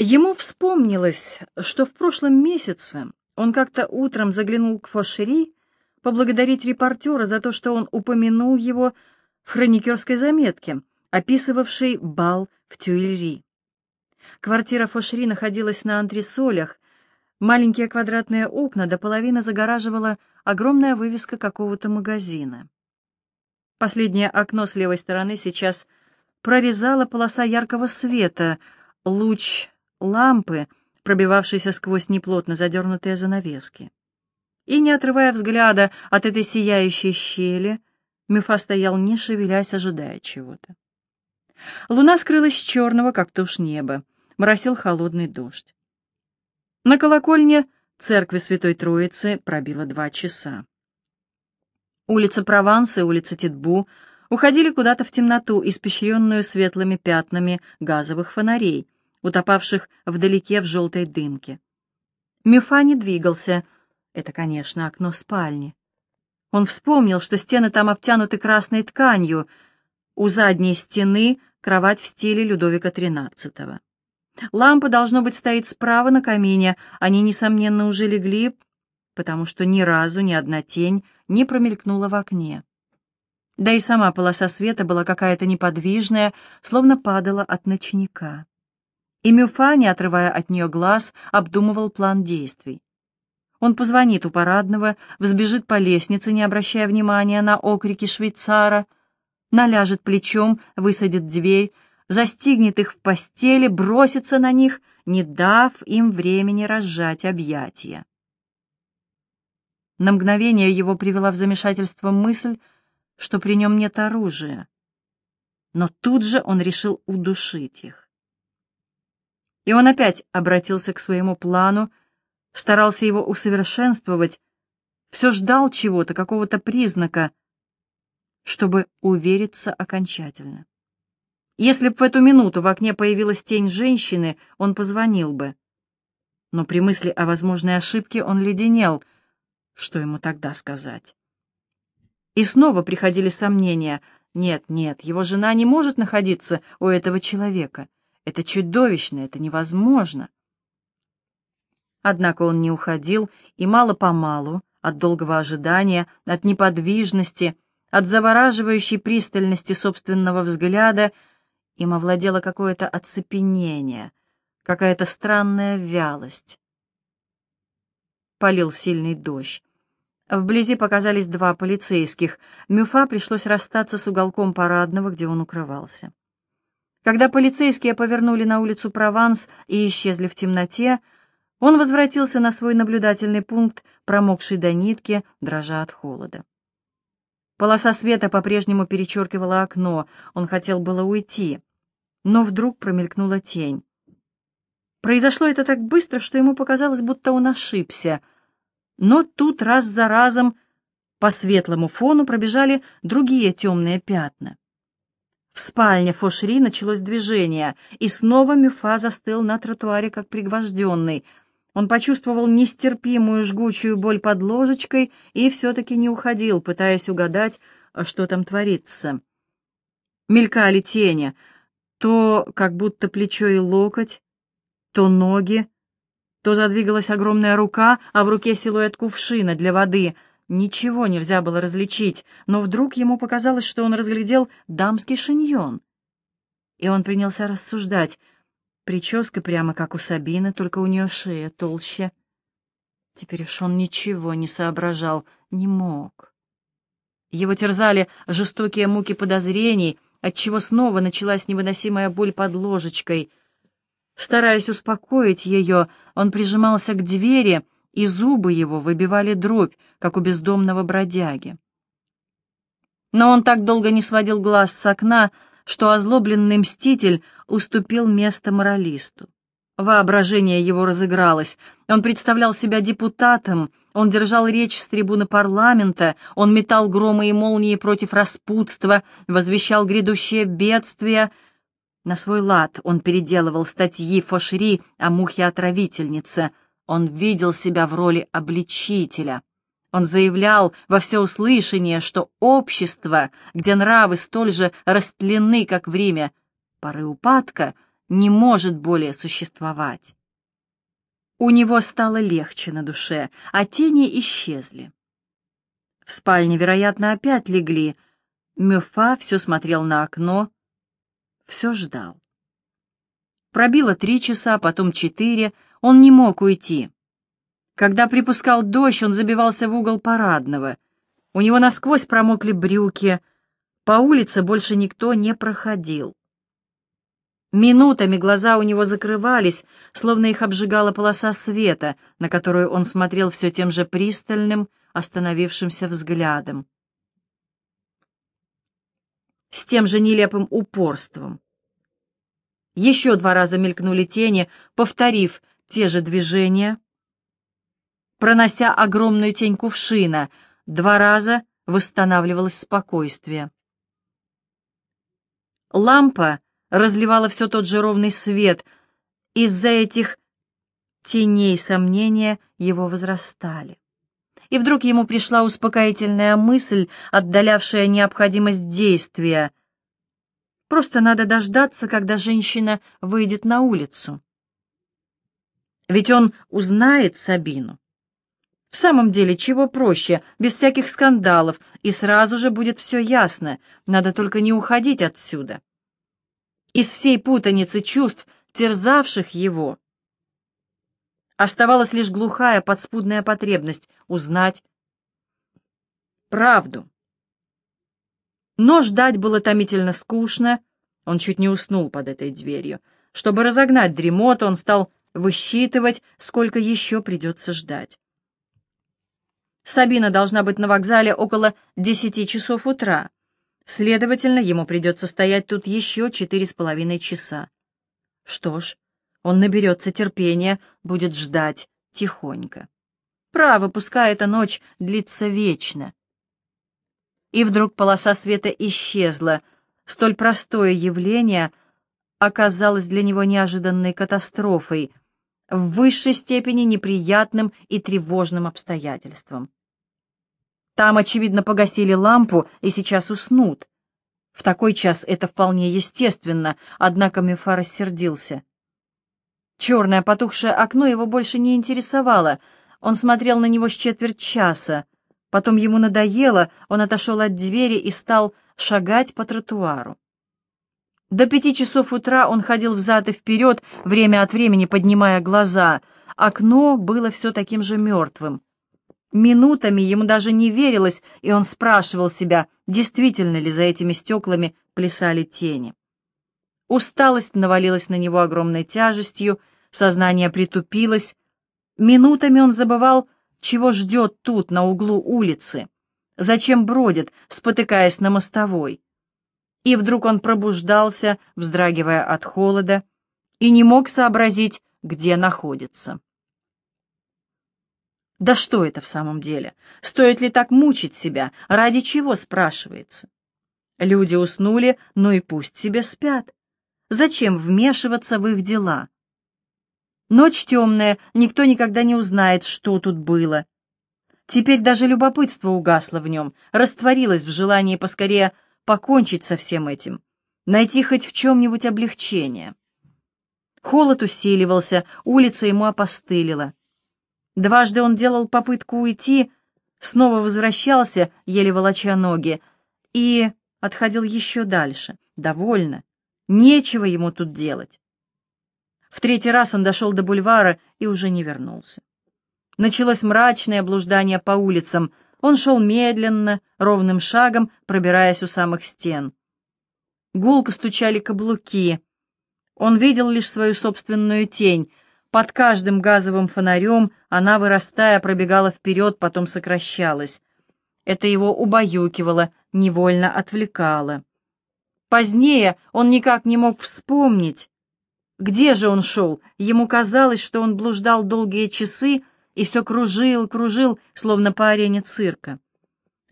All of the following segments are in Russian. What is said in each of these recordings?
Ему вспомнилось, что в прошлом месяце он как-то утром заглянул к Фошери поблагодарить репортера за то, что он упомянул его в хроникерской заметке, описывавшей бал в Тюильри. Квартира Фошери находилась на антресолях, маленькие квадратные окна до половины загораживала огромная вывеска какого-то магазина. Последнее окно с левой стороны сейчас прорезала полоса яркого света, луч лампы, пробивавшийся сквозь неплотно задернутые занавески. И, не отрывая взгляда от этой сияющей щели, Мюфа стоял, не шевелясь, ожидая чего-то. Луна скрылась с черного, как тушь неба, моросил холодный дождь. На колокольне церкви Святой Троицы пробило два часа. Улица Прованса и улица Титбу уходили куда-то в темноту, испещренную светлыми пятнами газовых фонарей, утопавших вдалеке в желтой дымке. Мюфа не двигался. Это, конечно, окно спальни. Он вспомнил, что стены там обтянуты красной тканью. У задней стены кровать в стиле Людовика XIII. Лампа, должно быть, стоит справа на камине. Они, несомненно, уже легли, потому что ни разу ни одна тень не промелькнула в окне. Да и сама полоса света была какая-то неподвижная, словно падала от ночника. И Мюфа, не отрывая от нее глаз, обдумывал план действий. Он позвонит у парадного, взбежит по лестнице, не обращая внимания на окрики швейцара, наляжет плечом, высадит дверь, застигнет их в постели, бросится на них, не дав им времени разжать объятия. На мгновение его привела в замешательство мысль, что при нем нет оружия. Но тут же он решил удушить их. И он опять обратился к своему плану, старался его усовершенствовать, все ждал чего-то, какого-то признака, чтобы увериться окончательно. Если бы в эту минуту в окне появилась тень женщины, он позвонил бы. Но при мысли о возможной ошибке он леденел. Что ему тогда сказать? И снова приходили сомнения. Нет, нет, его жена не может находиться у этого человека. Это чудовищно, это невозможно. Однако он не уходил, и мало-помалу, от долгого ожидания, от неподвижности, от завораживающей пристальности собственного взгляда, им овладело какое-то оцепенение, какая-то странная вялость. Полил сильный дождь. Вблизи показались два полицейских. Мюфа пришлось расстаться с уголком парадного, где он укрывался. Когда полицейские повернули на улицу Прованс и исчезли в темноте, он возвратился на свой наблюдательный пункт, промокший до нитки, дрожа от холода. Полоса света по-прежнему перечеркивала окно, он хотел было уйти, но вдруг промелькнула тень. Произошло это так быстро, что ему показалось, будто он ошибся, но тут раз за разом по светлому фону пробежали другие темные пятна. В спальне Фошри началось движение, и снова Мюфа застыл на тротуаре, как пригвожденный. Он почувствовал нестерпимую жгучую боль под ложечкой и все-таки не уходил, пытаясь угадать, что там творится. Мелькали тени, то как будто плечо и локоть, то ноги, то задвигалась огромная рука, а в руке силуэт кувшина для воды — Ничего нельзя было различить, но вдруг ему показалось, что он разглядел дамский шиньон. И он принялся рассуждать. Прическа прямо как у Сабины, только у нее шея толще. Теперь уж он ничего не соображал, не мог. Его терзали жестокие муки подозрений, отчего снова началась невыносимая боль под ложечкой. Стараясь успокоить ее, он прижимался к двери, и зубы его выбивали дробь, как у бездомного бродяги. Но он так долго не сводил глаз с окна, что озлобленный мститель уступил место моралисту. Воображение его разыгралось. Он представлял себя депутатом, он держал речь с трибуны парламента, он метал громы и молнии против распутства, возвещал грядущее бедствие. На свой лад он переделывал статьи Фошери о мухе-отравительнице — он видел себя в роли обличителя. Он заявлял во всеуслышание, что общество, где нравы столь же растлены, как в Риме, поры упадка, не может более существовать. У него стало легче на душе, а тени исчезли. В спальне, вероятно, опять легли. Мюфа все смотрел на окно, все ждал. Пробило три часа, потом четыре, он не мог уйти. Когда припускал дождь, он забивался в угол парадного. У него насквозь промокли брюки, по улице больше никто не проходил. Минутами глаза у него закрывались, словно их обжигала полоса света, на которую он смотрел все тем же пристальным, остановившимся взглядом. С тем же нелепым упорством. Еще два раза мелькнули тени, повторив те же движения, пронося огромную тень кувшина. Два раза восстанавливалось спокойствие. Лампа разливала все тот же ровный свет. Из-за этих теней сомнения его возрастали. И вдруг ему пришла успокоительная мысль, отдалявшая необходимость действия. Просто надо дождаться, когда женщина выйдет на улицу. Ведь он узнает Сабину. В самом деле, чего проще, без всяких скандалов, и сразу же будет все ясно, надо только не уходить отсюда. Из всей путаницы чувств, терзавших его, оставалась лишь глухая подспудная потребность узнать правду. Но ждать было томительно скучно, он чуть не уснул под этой дверью. Чтобы разогнать дремоту, он стал высчитывать, сколько еще придется ждать. Сабина должна быть на вокзале около десяти часов утра. Следовательно, ему придется стоять тут еще четыре с половиной часа. Что ж, он наберется терпения, будет ждать тихонько. Право, пускай эта ночь длится вечно. И вдруг полоса света исчезла. Столь простое явление оказалось для него неожиданной катастрофой, в высшей степени неприятным и тревожным обстоятельством. Там, очевидно, погасили лампу и сейчас уснут. В такой час это вполне естественно, однако Мефа рассердился. Черное потухшее окно его больше не интересовало. Он смотрел на него с четверть часа. Потом ему надоело, он отошел от двери и стал шагать по тротуару. До пяти часов утра он ходил взад и вперед, время от времени поднимая глаза. Окно было все таким же мертвым. Минутами ему даже не верилось, и он спрашивал себя, действительно ли за этими стеклами плясали тени. Усталость навалилась на него огромной тяжестью, сознание притупилось. Минутами он забывал, чего ждет тут, на углу улицы, зачем бродит, спотыкаясь на мостовой. И вдруг он пробуждался, вздрагивая от холода, и не мог сообразить, где находится. Да что это в самом деле? Стоит ли так мучить себя? Ради чего, спрашивается? Люди уснули, ну и пусть себе спят. Зачем вмешиваться в их дела? Ночь темная, никто никогда не узнает, что тут было. Теперь даже любопытство угасло в нем, растворилось в желании поскорее покончить со всем этим, найти хоть в чем-нибудь облегчение. Холод усиливался, улица ему опостылила. Дважды он делал попытку уйти, снова возвращался, еле волоча ноги, и отходил еще дальше. Довольно. Нечего ему тут делать. В третий раз он дошел до бульвара и уже не вернулся. Началось мрачное блуждание по улицам. Он шел медленно, ровным шагом, пробираясь у самых стен. Гулко стучали каблуки. Он видел лишь свою собственную тень — под каждым газовым фонарем она, вырастая, пробегала вперед, потом сокращалась. Это его убаюкивало, невольно отвлекало. Позднее он никак не мог вспомнить, где же он шел. Ему казалось, что он блуждал долгие часы и все кружил, кружил, словно по арене цирка.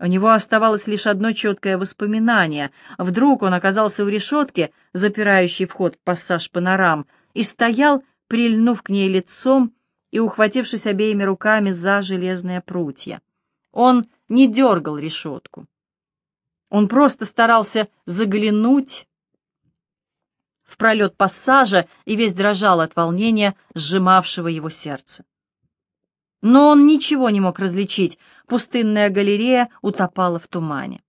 У него оставалось лишь одно четкое воспоминание. Вдруг он оказался у решетки, запирающей вход в пассаж панорам, и стоял, прильнув к ней лицом и ухватившись обеими руками за железные прутья. Он не дергал решетку. Он просто старался заглянуть в пролет пассажа и весь дрожал от волнения, сжимавшего его сердце. Но он ничего не мог различить, пустынная галерея утопала в тумане.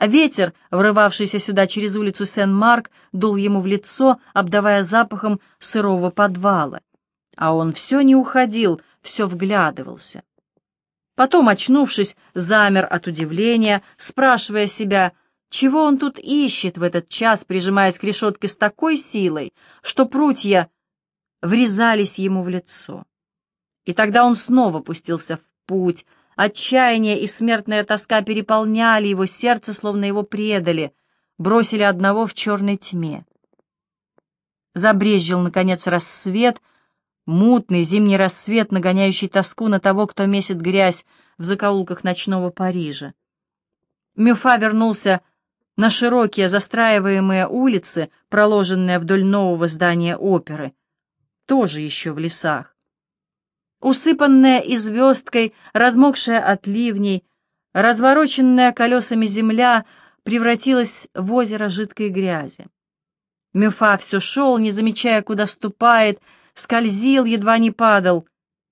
Ветер, врывавшийся сюда через улицу Сен-Марк, дул ему в лицо, обдавая запахом сырого подвала. А он все не уходил, все вглядывался. Потом, очнувшись, замер от удивления, спрашивая себя, чего он тут ищет в этот час, прижимаясь к решетке с такой силой, что прутья врезались ему в лицо. И тогда он снова пустился в путь, Отчаяние и смертная тоска переполняли его сердце, словно его предали, бросили одного в черной тьме. Забрезжил, наконец, рассвет, мутный зимний рассвет, нагоняющий тоску на того, кто месит грязь в закоулках ночного Парижа. Мюфа вернулся на широкие застраиваемые улицы, проложенные вдоль нового здания оперы, тоже еще в лесах. Усыпанная и звездкой, размокшая от ливней, развороченная колесами земля превратилась в озеро жидкой грязи. Мюфа все шел, не замечая, куда ступает, скользил, едва не падал.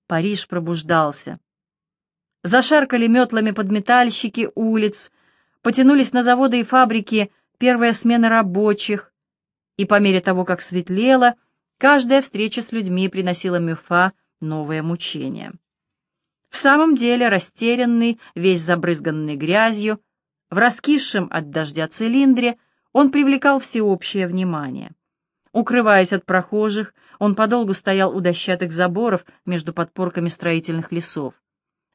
Париж пробуждался. Зашаркали метлами подметальщики улиц, потянулись на заводы и фабрики первые смены рабочих, и по мере того, как светлело, каждая встреча с людьми приносила Мюфа новое мучение. В самом деле, растерянный, весь забрызганный грязью, в раскисшем от дождя цилиндре, он привлекал всеобщее внимание. Укрываясь от прохожих, он подолгу стоял у дощатых заборов между подпорками строительных лесов.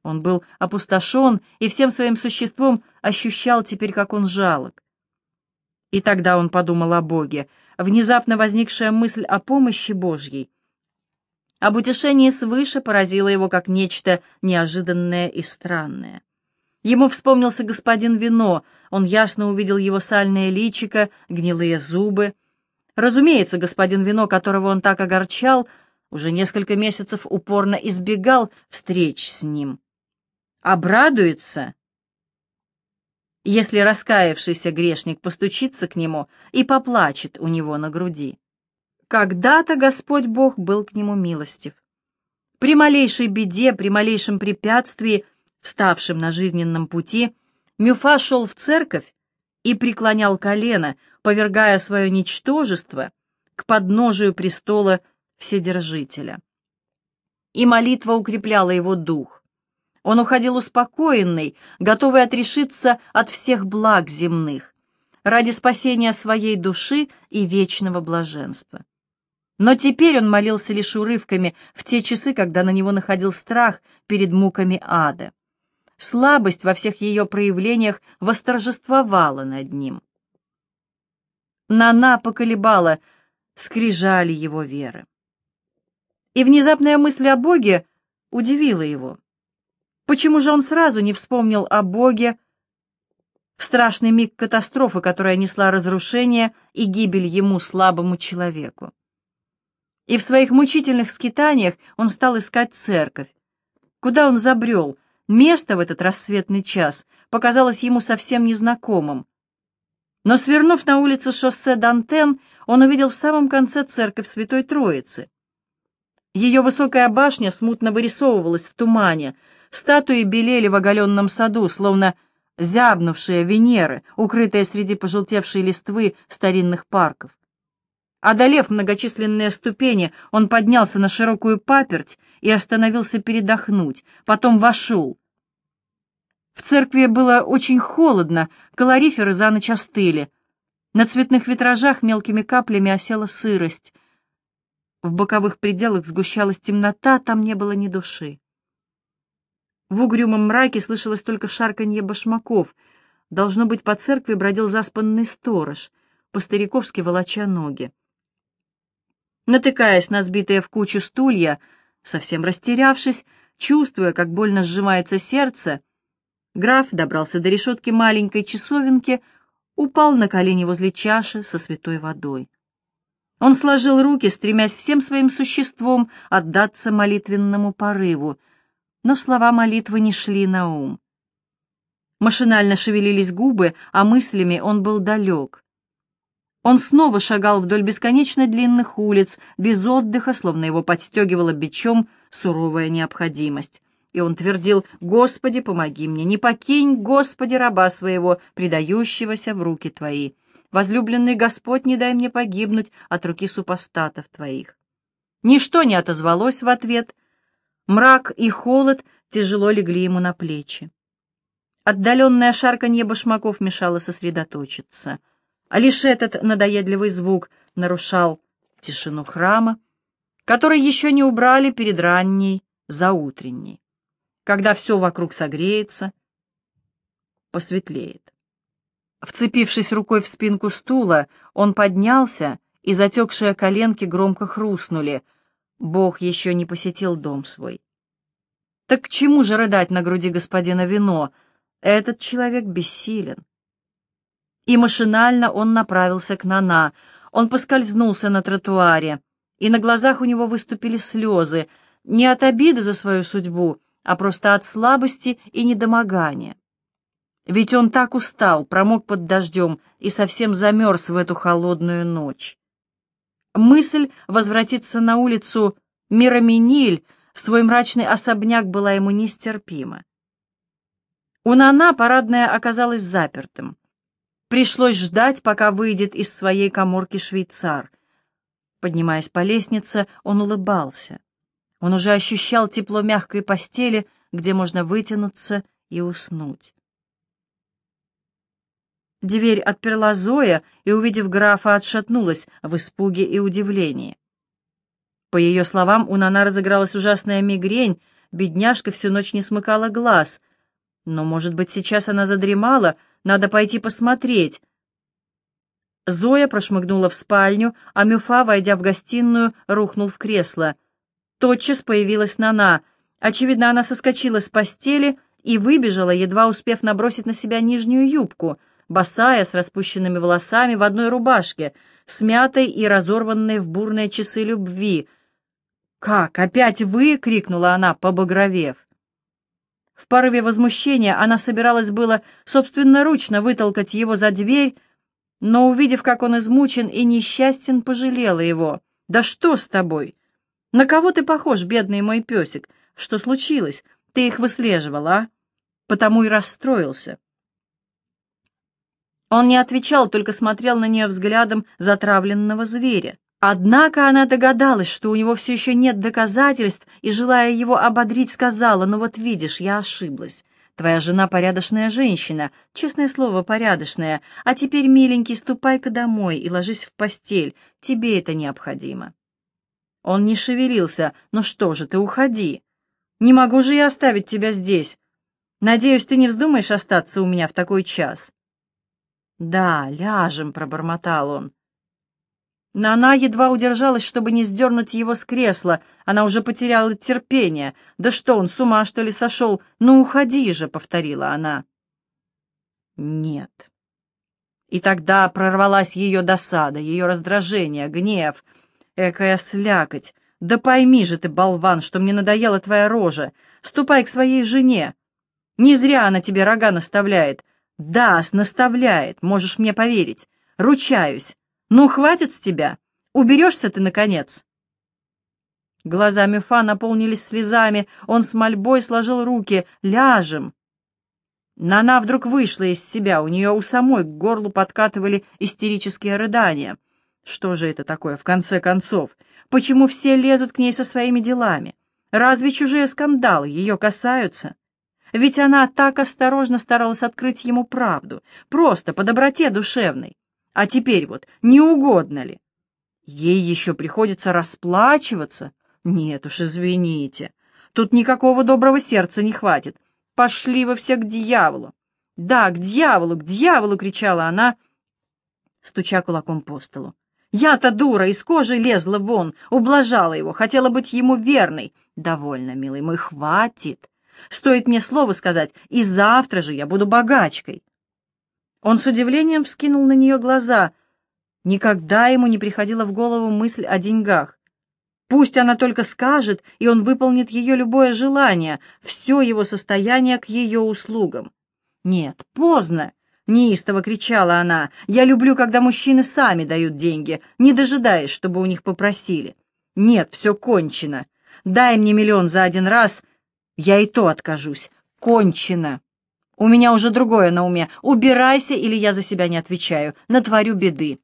Он был опустошен и всем своим существом ощущал теперь, как он жалок. И тогда он подумал о Боге. Внезапно возникшая мысль о помощи Божьей об утешении свыше поразило его как нечто неожиданное и странное. Ему вспомнился господин Вино, он ясно увидел его сальное личико, гнилые зубы. Разумеется, господин Вино, которого он так огорчал, уже несколько месяцев упорно избегал встреч с ним. Обрадуется, если раскаявшийся грешник постучится к нему и поплачет у него на груди. Когда-то Господь Бог был к нему милостив. При малейшей беде, при малейшем препятствии, вставшем на жизненном пути, Мюфа шел в церковь и преклонял колено, повергая свое ничтожество к подножию престола Вседержителя. И молитва укрепляла его дух. Он уходил успокоенный, готовый отрешиться от всех благ земных, ради спасения своей души и вечного блаженства. Но теперь он молился лишь урывками в те часы, когда на него находил страх перед муками ада. Слабость во всех ее проявлениях восторжествовала над ним. Нана поколебала скрижали его веры. И внезапная мысль о Боге удивила его. Почему же он сразу не вспомнил о Боге в страшный миг катастрофы, которая несла разрушение и гибель ему, слабому человеку? И в своих мучительных скитаниях он стал искать церковь. Куда он забрел, место в этот рассветный час показалось ему совсем незнакомым. Но, свернув на улицу шоссе Дантен, он увидел в самом конце церковь Святой Троицы. Ее высокая башня смутно вырисовывалась в тумане, статуи белели в оголенном саду, словно зябнувшие Венеры, укрытые среди пожелтевшей листвы старинных парков. Одолев многочисленные ступени, он поднялся на широкую паперть и остановился передохнуть, потом вошел. В церкви было очень холодно, калориферы за ночь остыли. На цветных витражах мелкими каплями осела сырость. В боковых пределах сгущалась темнота, там не было ни души. В угрюмом мраке слышалось только шарканье башмаков. Должно быть, по церкви бродил заспанный сторож, по-стариковски волоча ноги. Натыкаясь на сбитые в кучу стулья, совсем растерявшись, чувствуя, как больно сжимается сердце, граф добрался до решетки маленькой часовенки, упал на колени возле чаши со святой водой. Он сложил руки, стремясь всем своим существом отдаться молитвенному порыву, но слова молитвы не шли на ум. Машинально шевелились губы, а мыслями он был далек. Он снова шагал вдоль бесконечно длинных улиц, без отдыха, словно его подстегивала бичом суровая необходимость. И он твердил, «Господи, помоги мне, не покинь, Господи, раба своего, предающегося в руки Твои. Возлюбленный Господь, не дай мне погибнуть от руки супостатов Твоих». Ничто не отозвалось в ответ. Мрак и холод тяжело легли ему на плечи. Отдаленное шарканье башмаков мешало сосредоточиться — а лишь этот надоедливый звук нарушал тишину храма, который еще не убрали перед ранней, заутренней, когда все вокруг согреется, посветлеет. Вцепившись рукой в спинку стула, он поднялся, и затекшие коленки громко хрустнули. Бог еще не посетил дом свой. Так к чему же рыдать на груди господина вино? Этот человек бессилен и машинально он направился к Нана. Он поскользнулся на тротуаре, и на глазах у него выступили слезы, не от обиды за свою судьбу, а просто от слабости и недомогания. Ведь он так устал, промок под дождем и совсем замерз в эту холодную ночь. Мысль возвратиться на улицу Мираминиль, в свой мрачный особняк, была ему нестерпима. У Нана парадная оказалась запертым. Пришлось ждать, пока выйдет из своей коморки швейцар. Поднимаясь по лестнице, он улыбался. Он уже ощущал тепло мягкой постели, где можно вытянуться и уснуть. Дверь отперла Зоя и, увидев графа, отшатнулась в испуге и удивлении. По ее словам, у Нана разыгралась ужасная мигрень, бедняжка всю ночь не смыкала глаз. Но, может быть, сейчас она задремала, надо пойти посмотреть. Зоя прошмыгнула в спальню, а Мюфа, войдя в гостиную, рухнул в кресло. Тотчас появилась Нана. Очевидно, она соскочила с постели и выбежала, едва успев набросить на себя нижнюю юбку, босая, с распущенными волосами, в одной рубашке, смятой и разорванной в бурные часы любви. «Как? Опять вы?» — крикнула она, побагровев. В порыве возмущения она собиралась было собственноручно вытолкать его за дверь, но, увидев, как он измучен и несчастен, пожалела его. «Да что с тобой? На кого ты похож, бедный мой песик? Что случилось? Ты их выслеживал, а? Потому и расстроился». Он не отвечал, только смотрел на нее взглядом затравленного зверя. Однако она догадалась, что у него все еще нет доказательств, и, желая его ободрить, сказала, «Ну вот видишь, я ошиблась. Твоя жена порядочная женщина, честное слово, порядочная. А теперь, миленький, ступай-ка домой и ложись в постель. Тебе это необходимо». Он не шевелился. «Ну что же, ты уходи. Не могу же я оставить тебя здесь. Надеюсь, ты не вздумаешь остаться у меня в такой час». «Да, ляжем», — пробормотал он. Но она едва удержалась, чтобы не сдернуть его с кресла. Она уже потеряла терпение. «Да что он, с ума, что ли, сошел? Ну, уходи же!» — повторила она. «Нет». И тогда прорвалась ее досада, ее раздражение, гнев. Экая слякоть! Да пойми же ты, болван, что мне надоела твоя рожа. Ступай к своей жене. Не зря она тебе рога наставляет. Да, наставляет, можешь мне поверить. Ручаюсь. «Ну, хватит с тебя! Уберешься ты, наконец!» Глаза Мюфа наполнились слезами, он с мольбой сложил руки. «Ляжем!» Нана вдруг вышла из себя, у нее у самой к горлу подкатывали истерические рыдания. Что же это такое, в конце концов? Почему все лезут к ней со своими делами? Разве чужие скандалы ее касаются? Ведь она так осторожно старалась открыть ему правду, просто по доброте душевной. А теперь вот, не угодно ли? Ей еще приходится расплачиваться? Нет уж, извините. Тут никакого доброго сердца не хватит. Пошли вы все к дьяволу. Да, к дьяволу, к дьяволу, кричала она, стуча кулаком по столу. Я-то дура, из кожи лезла вон, ублажала его, хотела быть ему верной. Довольно, милый мой, хватит. Стоит мне слово сказать, и завтра же я буду богачкой. Он с удивлением вскинул на нее глаза. Никогда ему не приходила в голову мысль о деньгах. Пусть она только скажет, и он выполнит ее любое желание, все его состояние к ее услугам. Нет, поздно. неистово кричала она. «Я люблю, когда мужчины сами дают деньги, не дожидаясь, чтобы у них попросили. Нет, все кончено. Дай мне миллион за один раз, я и то откажусь. Кончено. У меня уже другое на уме. Убирайся, или я за себя не отвечаю. Натворю беды».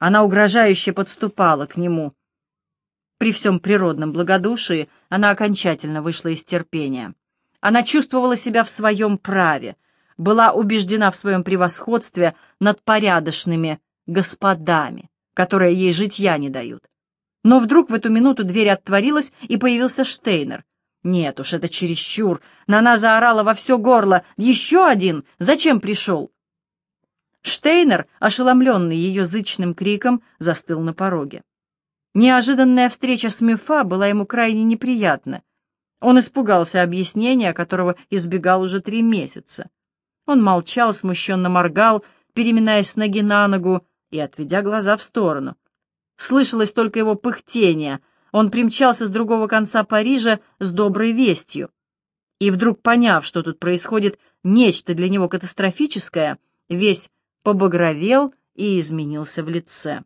Она угрожающе подступала к нему. При всем природном благодушии она окончательно вышла из терпения. Она чувствовала себя в своем праве, была убеждена в своем превосходстве над порядочными господами, которые ей житья не дают. Но вдруг в эту минуту дверь отворилась, и появился Штейнер. Нет уж, это чересчур. Нана заорала во все горло. «Еще один! Зачем пришел?» Штейнер, ошеломленный ее зычным криком, застыл на пороге. Неожиданная встреча с Мюфа была ему крайне неприятна. Он испугался объяснения, которого избегал уже три месяца. Он молчал, смущенно моргал, переминаясь с ноги на ногу и отведя глаза в сторону. Слышалось только его пыхтение. Он примчался с другого конца Парижа с доброй вестью. И вдруг, поняв, что тут происходит нечто для него катастрофическое, весь побагровел и изменился в лице.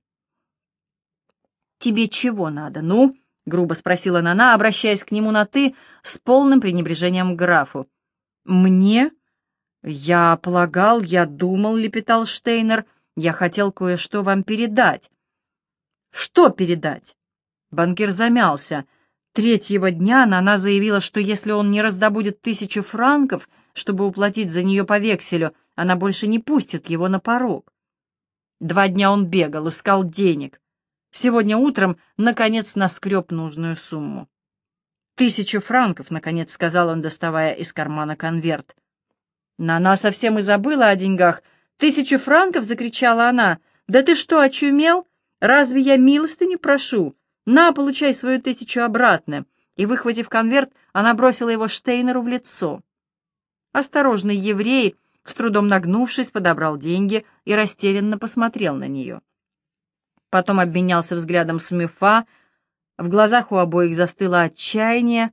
«Тебе чего надо, ну?» — грубо спросила Нана, обращаясь к нему на «ты» с полным пренебрежением к графу. «Мне?» «Я полагал, я думал», — лепетал Штейнер, — «я хотел кое-что вам передать». «Что передать?» Банкир замялся. Третьего дня Нана заявила, что если он не раздобудет тысячу франков, чтобы уплатить за нее по векселю, она больше не пустит его на порог. Два дня он бегал, искал денег. Сегодня утром, наконец, наскреб нужную сумму. «Тысячу франков», — наконец сказал он, доставая из кармана конверт. Нана совсем и забыла о деньгах. «Тысячу франков!» — закричала она. «Да ты что, очумел? Разве я милостыни прошу? На, получай свою тысячу обратно!» И, выхватив конверт, она бросила его Штейнеру в лицо. Осторожный еврей, с трудом нагнувшись, подобрал деньги и растерянно посмотрел на нее. Потом обменялся взглядом с Мюфа. В глазах у обоих застыло отчаяние.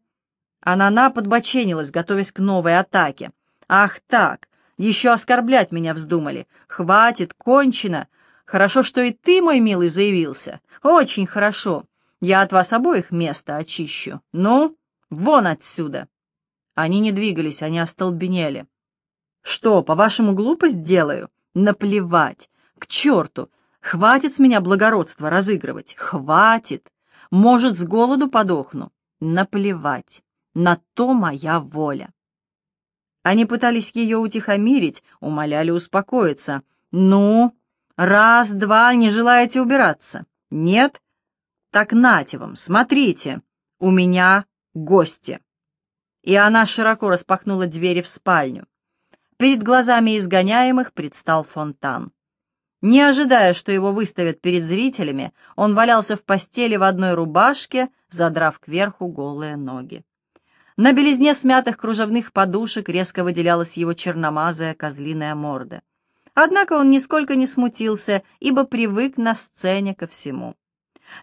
Анана подбоченилась, готовясь к новой атаке. «Ах так! Еще оскорблять меня вздумали! Хватит, кончено! Хорошо, что и ты, мой милый, заявился. Очень хорошо. Я от вас обоих место очищу. Ну, вон отсюда!» Они не двигались, они остолбенели. «Что, по-вашему, глупость делаю? Наплевать! К черту! Хватит с меня благородства разыгрывать! Хватит! Может, с голоду подохну? Наплевать! На то моя воля!» Они пытались ее утихомирить, умоляли успокоиться. «Ну, раз, два, не желаете убираться? Нет? Так нате вам, смотрите, у меня гости». И она широко распахнула двери в спальню. Перед глазами изгоняемых предстал фонтан. Не ожидая, что его выставят перед зрителями, он валялся в постели в одной рубашке, задрав кверху голые ноги. На белизне смятых кружевных подушек резко выделялась его черномазая козлиная морда. Однако он нисколько не смутился, ибо привык на сцене ко всему.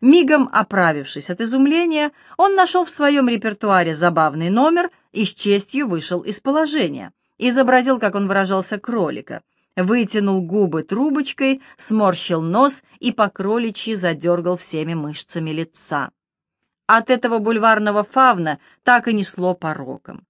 Мигом оправившись от изумления, он нашел в своем репертуаре забавный номер и с честью вышел из положения. Изобразил, как он выражался, кролика. Вытянул губы трубочкой, сморщил нос и по кроличьи задергал всеми мышцами лица. От этого бульварного фавна так и несло пороком.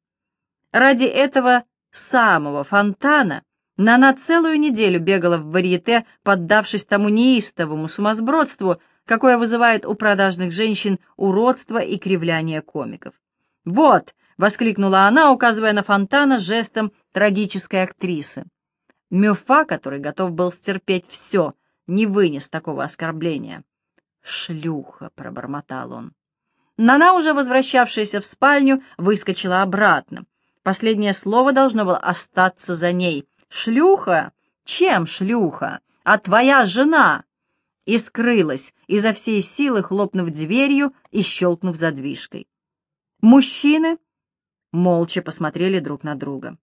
Ради этого самого фонтана Нана целую неделю бегала в варьете, поддавшись тому неистовому сумасбродству, какое вызывает у продажных женщин уродство и кривляние комиков. «Вот!» — воскликнула она, указывая на фонтана жестом трагической актрисы. Мюфа, который готов был стерпеть все, не вынес такого оскорбления. «Шлюха!» — пробормотал он. Нана, уже возвращавшаяся в спальню, выскочила обратно. Последнее слово должно было остаться за ней. «Шлюха? Чем шлюха? А твоя жена?» И скрылась, изо всей силы хлопнув дверью и щелкнув задвижкой. Мужчины молча посмотрели друг на друга.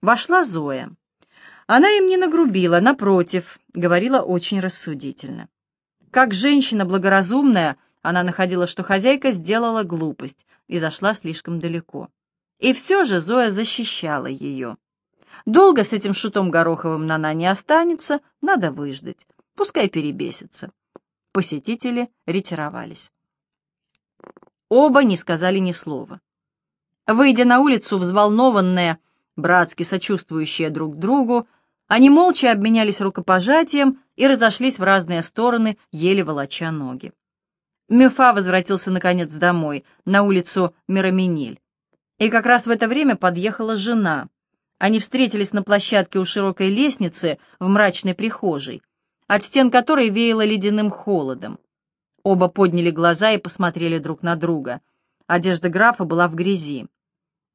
Вошла Зоя. Она им не нагрубила, напротив, говорила очень рассудительно. Как женщина благоразумная, она находила, что хозяйка сделала глупость и зашла слишком далеко. И все же Зоя защищала ее. Долго с этим шутом Гороховым Нана не останется, надо выждать. Пускай перебесится. Посетители ретировались. Оба не сказали ни слова. Выйдя на улицу, взволнованные, братски сочувствующие друг другу, они молча обменялись рукопожатием и разошлись в разные стороны, еле волоча ноги. Мюфа возвратился, наконец, домой, на улицу Мираминель. И как раз в это время подъехала жена. Они встретились на площадке у широкой лестницы в мрачной прихожей, от стен которой веяло ледяным холодом. Оба подняли глаза и посмотрели друг на друга. Одежда графа была в грязи.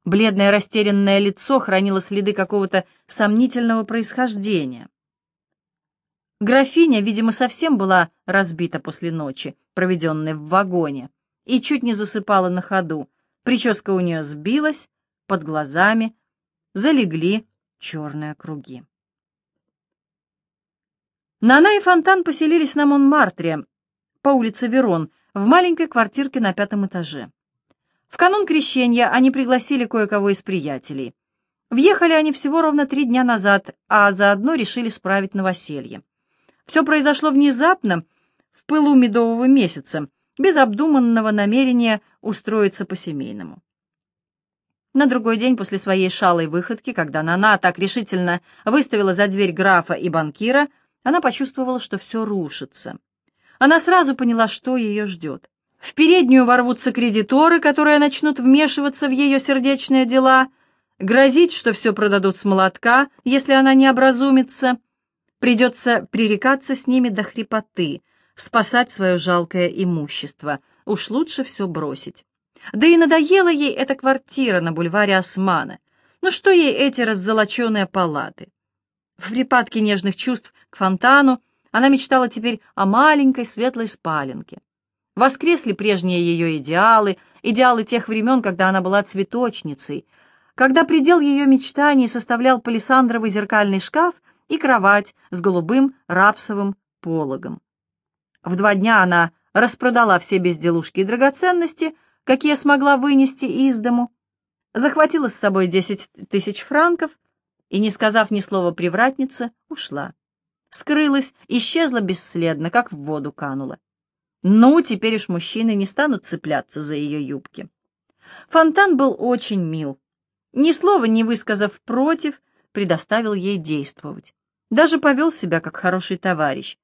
Бледное растерянное лицо хранило следы какого-то сомнительного происхождения. Графиня, видимо, совсем была разбита после ночи, проведенной в вагоне, и чуть не засыпала на ходу. Прическа у нее сбилась, под глазами залегли черные круги. Нана и Фонтан поселились на Монмартре, по улице Верон, в маленькой квартирке на пятом этаже. В канун крещения они пригласили кое-кого из приятелей. Въехали они всего ровно три дня назад, а заодно решили справить новоселье. Все произошло внезапно, в пылу медового месяца, без обдуманного намерения устроиться по-семейному. На другой день после своей шалой выходки, когда Нана так решительно выставила за дверь графа и банкира, она почувствовала, что все рушится. Она сразу поняла, что ее ждет. В переднюю ворвутся кредиторы, которые начнут вмешиваться в ее сердечные дела, грозить, что все продадут с молотка, если она не образумится. Придется пререкаться с ними до хрипоты, спасать свое жалкое имущество. Уж лучше все бросить. Да и надоела ей эта квартира на бульваре Османа. Ну что ей эти раззолоченные палаты? В припадке нежных чувств к фонтану она мечтала теперь о маленькой светлой спаленке. Воскресли прежние ее идеалы, идеалы тех времен, когда она была цветочницей, когда предел ее мечтаний составлял палисандровый зеркальный шкаф и кровать с голубым рапсовым пологом. В два дня она распродала все безделушки и драгоценности, какие смогла вынести из дому, захватила с собой десять тысяч франков и, не сказав ни слова привратнице, ушла. Скрылась, исчезла бесследно, как в воду канула. Ну, теперь уж мужчины не станут цепляться за ее юбки. Фонтан был очень мил. Ни слова не высказав против, предоставил ей действовать. Даже повел себя как хороший товарищ.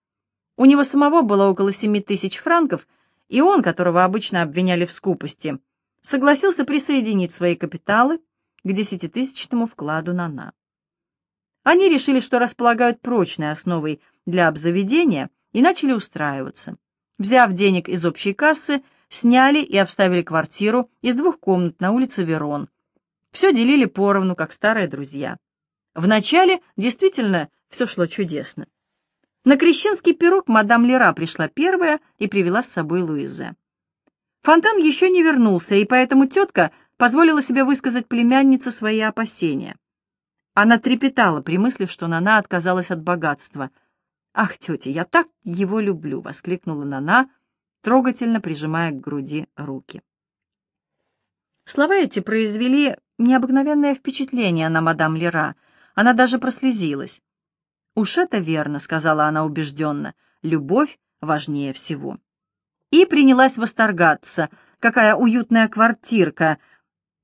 У него самого было около семи тысяч франков, и он, которого обычно обвиняли в скупости, согласился присоединить свои капиталы к десятитысячному вкладу Нана. Они решили, что располагают прочной основой для обзаведения, и начали устраиваться. Взяв денег из общей кассы, сняли и обставили квартиру из двух комнат на улице Верон. Все делили поровну, как старые друзья. Вначале действительно все шло чудесно. На крещенский пирог мадам Лера пришла первая и привела с собой Луизе. Фонтан еще не вернулся, и поэтому тетка позволила себе высказать племяннице свои опасения. Она трепетала при мысли, что Нана отказалась от богатства — «Ах, тетя, я так его люблю!» — воскликнула Нана, трогательно прижимая к груди руки. Слова эти произвели необыкновенное впечатление на мадам Лера. Она даже прослезилась. «Уж это верно», — сказала она убежденно, — «любовь важнее всего». И принялась восторгаться. Какая уютная квартирка!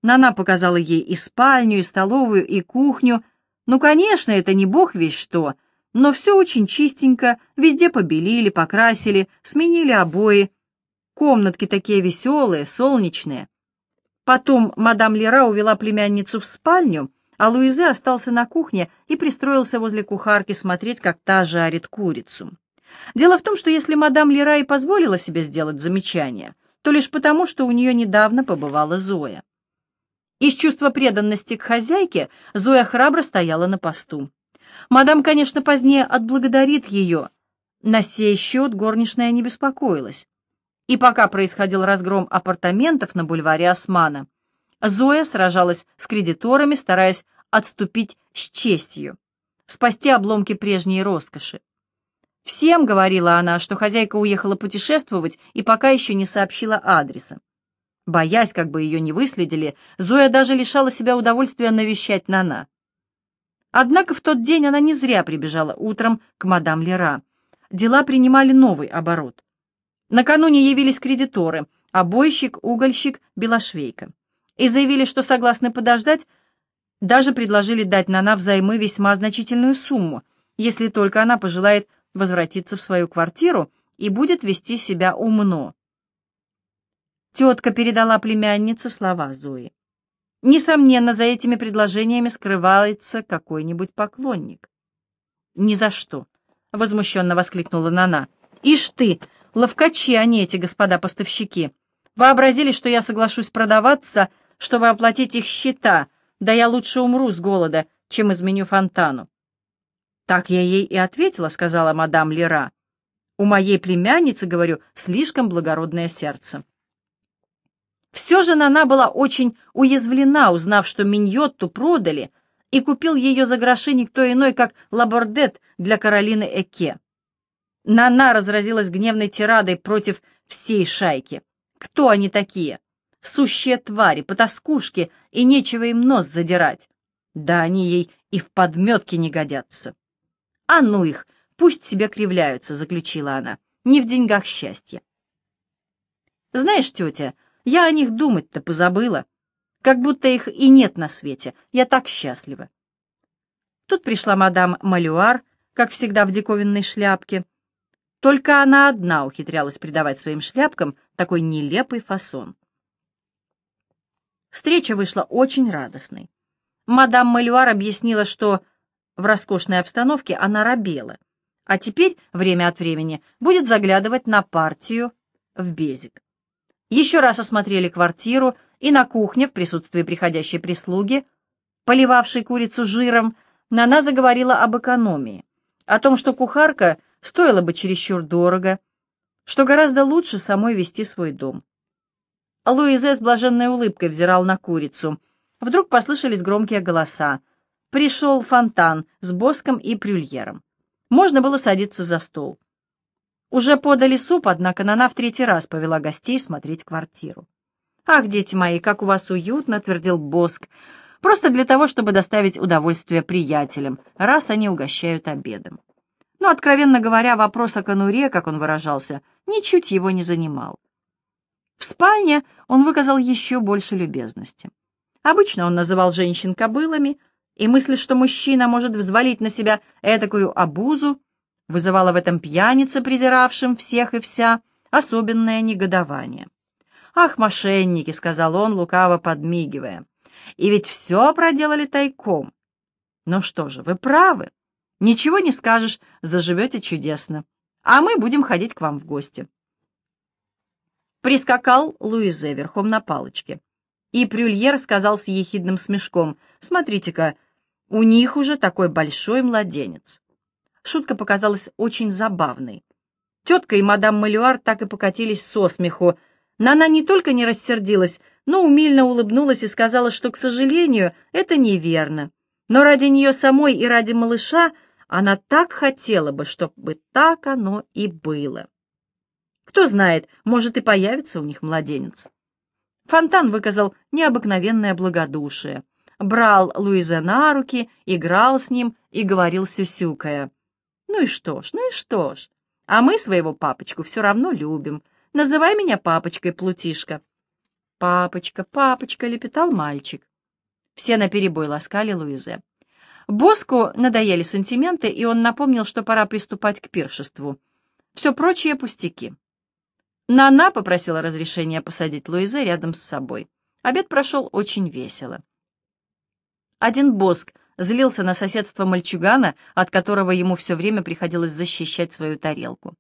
Нана показала ей и спальню, и столовую, и кухню. Ну, конечно, это не бог весь что — но все очень чистенько, везде побелили, покрасили, сменили обои. Комнатки такие веселые, солнечные. Потом мадам Лера увела племянницу в спальню, а Луизе остался на кухне и пристроился возле кухарки смотреть, как та жарит курицу. Дело в том, что если мадам Лера и позволила себе сделать замечание, то лишь потому, что у нее недавно побывала Зоя. Из чувства преданности к хозяйке Зоя храбро стояла на посту. Мадам, конечно, позднее отблагодарит ее. На сей счет горничная не беспокоилась. И пока происходил разгром апартаментов на бульваре Османа, Зоя сражалась с кредиторами, стараясь отступить с честью, спасти обломки прежней роскоши. Всем говорила она, что хозяйка уехала путешествовать и пока еще не сообщила адреса. Боясь, как бы ее не выследили, Зоя даже лишала себя удовольствия навещать Нана. Однако в тот день она не зря прибежала утром к мадам Лера. Дела принимали новый оборот. Накануне явились кредиторы, обойщик, угольщик, белошвейка, и заявили, что согласны подождать, даже предложили дать Нана взаймы весьма значительную сумму, если только она пожелает возвратиться в свою квартиру и будет вести себя умно. Тетка передала племяннице слова Зои. Несомненно, за этими предложениями скрывается какой-нибудь поклонник. «Ни за что!» — возмущенно воскликнула Нана. «Ишь ты, ловкачи они, эти господа поставщики! Вообразили, что я соглашусь продаваться, чтобы оплатить их счета, да я лучше умру с голода, чем изменю фонтану». «Так я ей и ответила», — сказала мадам Лера. «У моей племянницы, говорю, слишком благородное сердце». Все же Нана была очень уязвлена, узнав, что Миньотту продали, и купил ее за гроши никто иной, как Лабордет для Каролины Эке. Нана разразилась гневной тирадой против всей шайки. Кто они такие? Сущие твари, потаскушки, и нечего им нос задирать. Да они ей и в подметке не годятся. А ну их, пусть себе кривляются, заключила она. Не в деньгах счастье. Знаешь, тетя, я о них думать-то позабыла. Как будто их и нет на свете. Я так счастлива. Тут пришла мадам Малюар, как всегда в диковинной шляпке. Только она одна ухитрялась придавать своим шляпкам такой нелепый фасон. Встреча вышла очень радостной. Мадам Малюар объяснила, что в роскошной обстановке она робела, а теперь время от времени будет заглядывать на партию в Безик. Еще раз осмотрели квартиру, и на кухне, в присутствии приходящей прислуги, поливавшей курицу жиром, Нана заговорила об экономии, о том, что кухарка стоила бы чересчур дорого, что гораздо лучше самой вести свой дом. Луизе с блаженной улыбкой взирал на курицу. Вдруг послышались громкие голоса. Пришел фонтан с боском и прюльером. Можно было садиться за стол. Уже подали суп, однако Нана в третий раз повела гостей смотреть квартиру. «Ах, дети мои, как у вас уютно!» — твердил Боск. «Просто для того, чтобы доставить удовольствие приятелям, раз они угощают обедом». Но, откровенно говоря, вопрос о конуре, как он выражался, ничуть его не занимал. В спальне он выказал еще больше любезности. Обычно он называл женщин кобылами, и мысль, что мужчина может взвалить на себя этакую обузу, вызывало в этом пьянице, презиравшем всех и вся, особенное негодование. «Ах, мошенники!» — сказал он, лукаво подмигивая. «И ведь все проделали тайком. Ну что же, вы правы. Ничего не скажешь, заживете чудесно. А мы будем ходить к вам в гости». Прискакал Луизе верхом на палочке. И Прюльер сказал с ехидным смешком, «Смотрите-ка, у них уже такой большой младенец». Шутка показалась очень забавной. Тетка и мадам Малюар так и покатились со смеху, но она не только не рассердилась, но умильно улыбнулась и сказала, что, к сожалению, это неверно. Но ради нее самой и ради малыша она так хотела бы, чтобы так оно и было. Кто знает, может и появится у них младенец. Фонтан выказал необыкновенное благодушие. Брал Луиза на руки, играл с ним и говорил сюсюкая. Ну и что ж, ну и что ж. А мы своего папочку все равно любим. Называй меня папочкой, Плутишка. Папочка, папочка, лепетал мальчик. Все наперебой ласкали Луизе. Боску надоели сантименты, и он напомнил, что пора приступать к пиршеству. Все прочие пустяки. Нана попросила разрешения посадить Луизе рядом с собой. Обед прошел очень весело. Один Боск злился на соседство мальчугана, от которого ему все время приходилось защищать свою тарелку.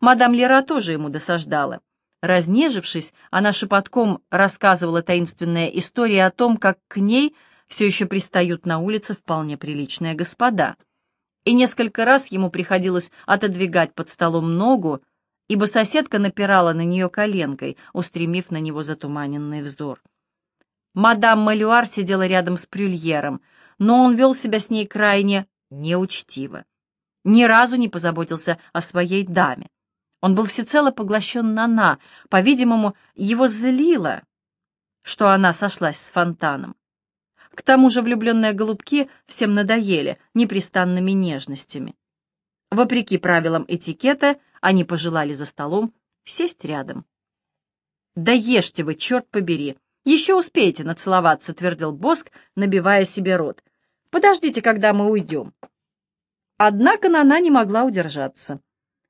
Мадам Лера тоже ему досаждала. Разнежившись, она шепотком рассказывала таинственные истории о том, как к ней все еще пристают на улице вполне приличные господа. И несколько раз ему приходилось отодвигать под столом ногу, ибо соседка напирала на нее коленкой, устремив на него затуманенный взор. Мадам Малюар сидела рядом с Прюльером — но он вел себя с ней крайне неучтиво. Ни разу не позаботился о своей даме. Он был всецело поглощен на «на», по-видимому, его злило, что она сошлась с фонтаном. К тому же влюбленные голубки всем надоели непрестанными нежностями. Вопреки правилам этикета, они пожелали за столом сесть рядом. «Да ешьте вы, черт побери! Еще успеете нацеловаться», — твердил Боск, набивая себе рот. «Подождите, когда мы уйдем». Однако Нана не могла удержаться.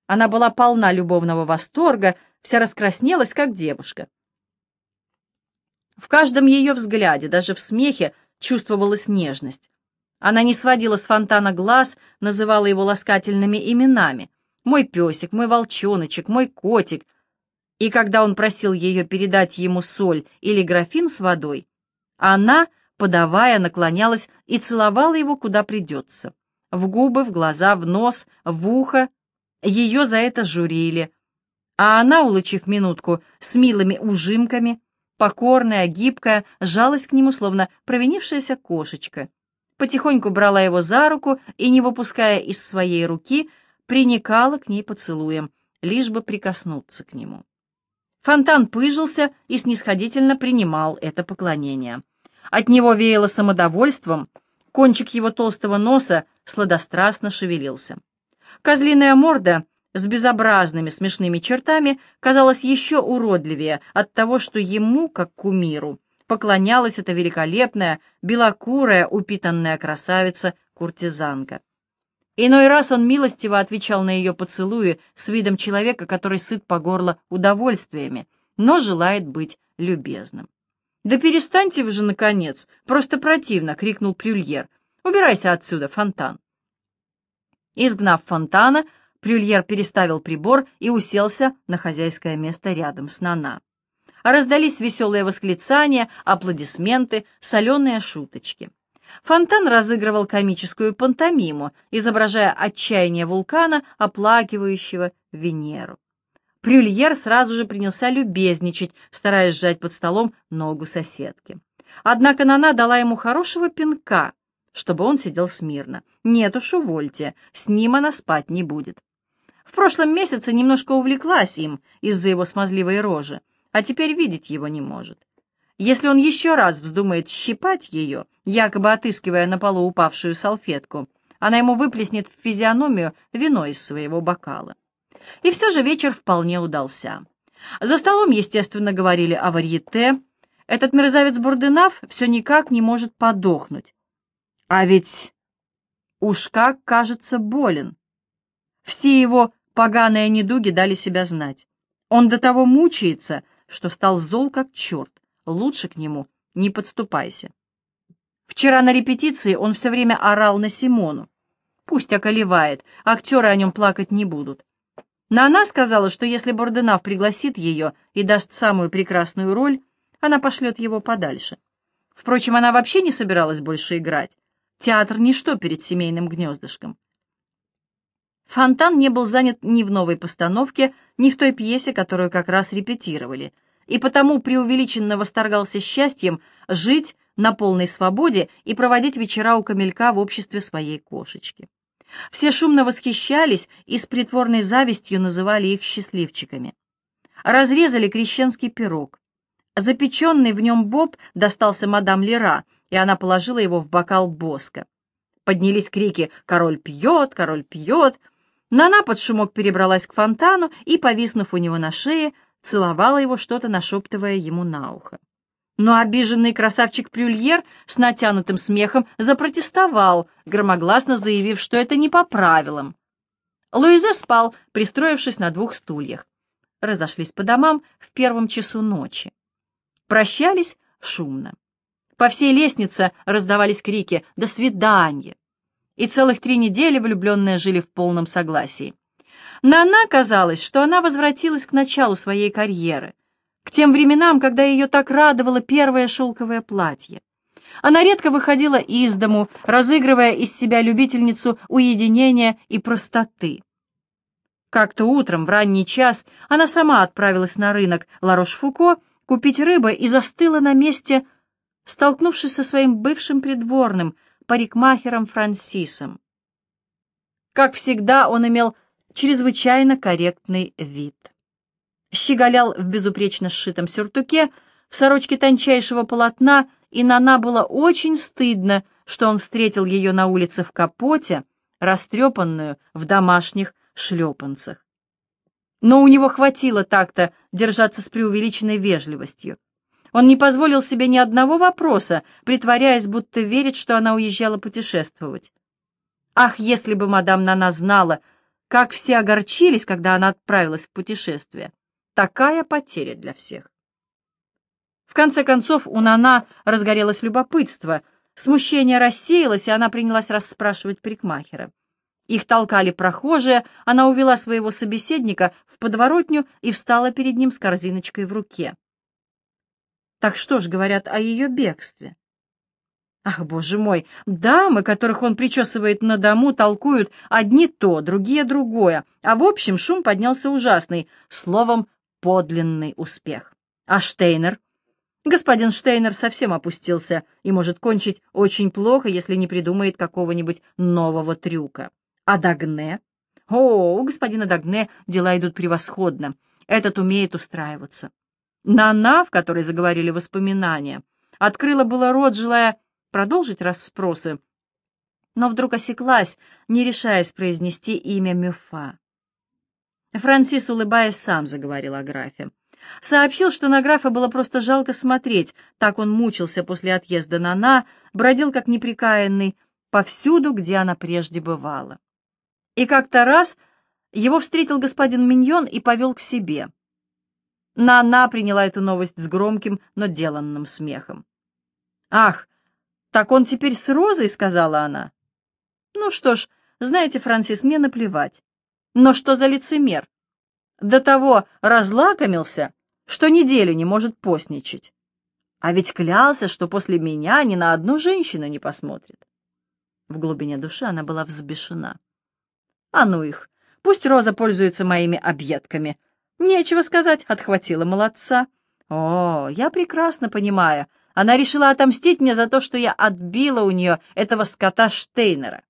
Она была полна любовного восторга, вся раскраснелась, как девушка. В каждом ее взгляде, даже в смехе, чувствовалась нежность. Она не сводила с фонтана глаз, называла его ласкательными именами. «Мой песик», «Мой волчоночек», «Мой котик». И когда он просил ее передать ему соль или графин с водой, она, подавая, наклонялась и целовала его куда придется. В губы, в глаза, в нос, в ухо. Ее за это журили. А она, улучив минутку, с милыми ужимками, покорная, гибкая, жалась к нему, словно провинившаяся кошечка. Потихоньку брала его за руку и, не выпуская из своей руки, приникала к ней поцелуем, лишь бы прикоснуться к нему. Фонтан пыжился и снисходительно принимал это поклонение. От него веяло самодовольством, кончик его толстого носа сладострастно шевелился. Козлиная морда с безобразными смешными чертами казалась еще уродливее от того, что ему, как кумиру, поклонялась эта великолепная, белокурая, упитанная красавица-куртизанка. Иной раз он милостиво отвечал на ее поцелуи с видом человека, который сыт по горло удовольствиями, но желает быть любезным. «Да перестаньте вы же, наконец! Просто противно!» — крикнул Прюльер. «Убирайся отсюда, фонтан!» Изгнав фонтана, Прюльер переставил прибор и уселся на хозяйское место рядом с Нана. Раздались веселые восклицания, аплодисменты, соленые шуточки. Фонтан разыгрывал комическую пантомиму, изображая отчаяние вулкана, оплакивающего Венеру. Прюльер сразу же принялся любезничать, стараясь сжать под столом ногу соседки. Однако Нана дала ему хорошего пинка, чтобы он сидел смирно. Нет уж, увольте, с ним она спать не будет. В прошлом месяце немножко увлеклась им из-за его смазливой рожи, а теперь видеть его не может. Если он еще раз вздумает щипать ее, якобы отыскивая на полу упавшую салфетку, она ему выплеснет в физиономию вино из своего бокала. И все же вечер вполне удался. За столом, естественно, говорили о варьете. Этот мерзавец Бурденав все никак не может подохнуть. А ведь уж как, кажется, болен. Все его поганые недуги дали себя знать. Он до того мучается, что стал зол как черт. Лучше к нему не подступайся. Вчера на репетиции он все время орал на Симону. Пусть околевает, актеры о нем плакать не будут. Но она сказала, что если Борденав пригласит ее и даст самую прекрасную роль, она пошлет его подальше. Впрочем, она вообще не собиралась больше играть. Театр — ничто перед семейным гнездышком. Фонтан не был занят ни в новой постановке, ни в той пьесе, которую как раз репетировали, и потому преувеличенно восторгался счастьем жить на полной свободе и проводить вечера у камелька в обществе своей кошечки. Все шумно восхищались и с притворной завистью называли их счастливчиками. Разрезали крещенский пирог. Запеченный в нем боб достался мадам Лера, и она положила его в бокал боска. Поднялись крики «Король пьет! Король пьет!» Нана под шумок перебралась к фонтану и, повиснув у него на шее, целовала его, что-то нашептывая ему на ухо. Но обиженный красавчик Прюльер с натянутым смехом запротестовал, громогласно заявив, что это не по правилам. Луизе спал, пристроившись на двух стульях. Разошлись по домам в первом часу ночи. Прощались шумно. По всей лестнице раздавались крики «До свидания!» И целых три недели влюбленные жили в полном согласии. Нана казалось, что она возвратилась к началу своей карьеры, к тем временам, когда ее так радовало первое шелковое платье. Она редко выходила из дому, разыгрывая из себя любительницу уединения и простоты. Как-то утром в ранний час она сама отправилась на рынок Ларош-Фуко купить рыбы и застыла на месте, столкнувшись со своим бывшим придворным, парикмахером Франсисом. Как всегда, он имел чрезвычайно корректный вид. Щеголял в безупречно сшитом сюртуке, в сорочке тончайшего полотна и Нана было очень стыдно, что он встретил ее на улице в капоте, растрепанную в домашних шлепанцах. Но у него хватило так-то держаться с преувеличенной вежливостью. Он не позволил себе ни одного вопроса, притворяясь, будто верит, что она уезжала путешествовать. Ах, если бы мадам Нана знала, как все огорчились, когда она отправилась в путешествие. Такая потеря для всех. В конце концов, у Нана разгорелось любопытство. Смущение рассеялось, и она принялась расспрашивать парикмахера. Их толкали прохожие, она увела своего собеседника в подворотню и встала перед ним с корзиночкой в руке. Так что ж говорят о ее бегстве? Ах, боже мой, дамы, которых он причесывает на дому, толкуют одни то, другие другое, а в общем шум поднялся ужасный, словом, подлинный успех. А Штейнер? Господин Штейнер совсем опустился и может кончить очень плохо, если не придумает какого-нибудь нового трюка. А Дагне? О, у господина Дагне дела идут превосходно. Этот умеет устраиваться. Нана, в которой заговорили воспоминания, открыла было рот, желая продолжить расспросы, но вдруг осеклась, не решаясь произнести имя Мюфа. Франсис, улыбаясь, сам заговорил о графе. Сообщил, что на графа было просто жалко смотреть, так он мучился после отъезда Нана, бродил как неприкаянный повсюду, где она прежде бывала. И как-то раз его встретил господин Миньон и повел к себе — Нана приняла эту новость с громким, но деланным смехом. «Ах, так он теперь с Розой?» — сказала она. «Ну что ж, знаете, Франсис, мне наплевать. Но что за лицемер? До того разлакомился, что неделю не может постничать. А ведь клялся, что после меня ни на одну женщину не посмотрит». В глубине души она была взбешена. «А ну их! Пусть Роза пользуется моими объедками!» Нечего сказать, отхватила молодца. О, я прекрасно понимаю. Она решила отомстить мне за то, что я отбила у нее этого скота Штейнера.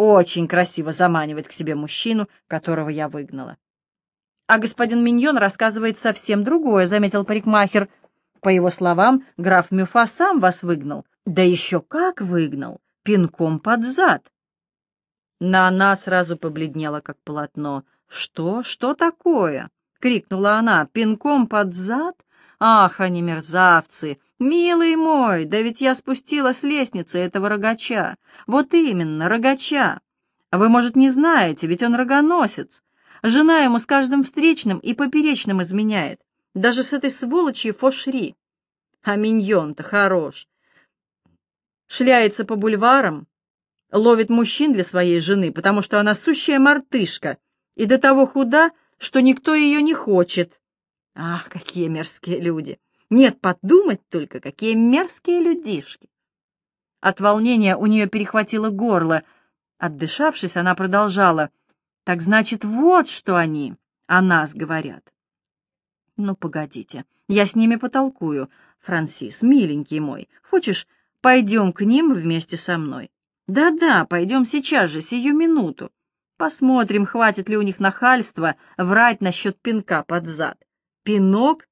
Очень красиво заманивать к себе мужчину, которого я выгнала. А господин Миньон рассказывает совсем другое, заметил парикмахер. По его словам, граф Мюфа сам вас выгнал. Да еще как выгнал! Пинком под зад. На она сразу побледнела, как полотно. Что? Что такое? — крикнула она, — пинком под зад? Ах, они мерзавцы! Милый мой, да ведь я спустила с лестницы этого рогача. Вот именно, рогача. Вы, может, не знаете, ведь он рогоносец. Жена ему с каждым встречным и поперечным изменяет. Даже с этой сволочью Фошри. А миньон-то хорош. Шляется по бульварам, ловит мужчин для своей жены, потому что она сущая мартышка, и до того худа, что никто ее не хочет. Ах, какие мерзкие люди! Нет, подумать только, какие мерзкие людишки! От волнения у нее перехватило горло. Отдышавшись, она продолжала. «Так значит, вот что они о нас говорят». «Ну, погодите, я с ними потолкую. Франсис, миленький мой, хочешь, пойдем к ним вместе со мной?» «Да-да, пойдем сейчас же, сию минуту. Посмотрим, хватит ли у них нахальства врать насчет пинка под зад. Пинок?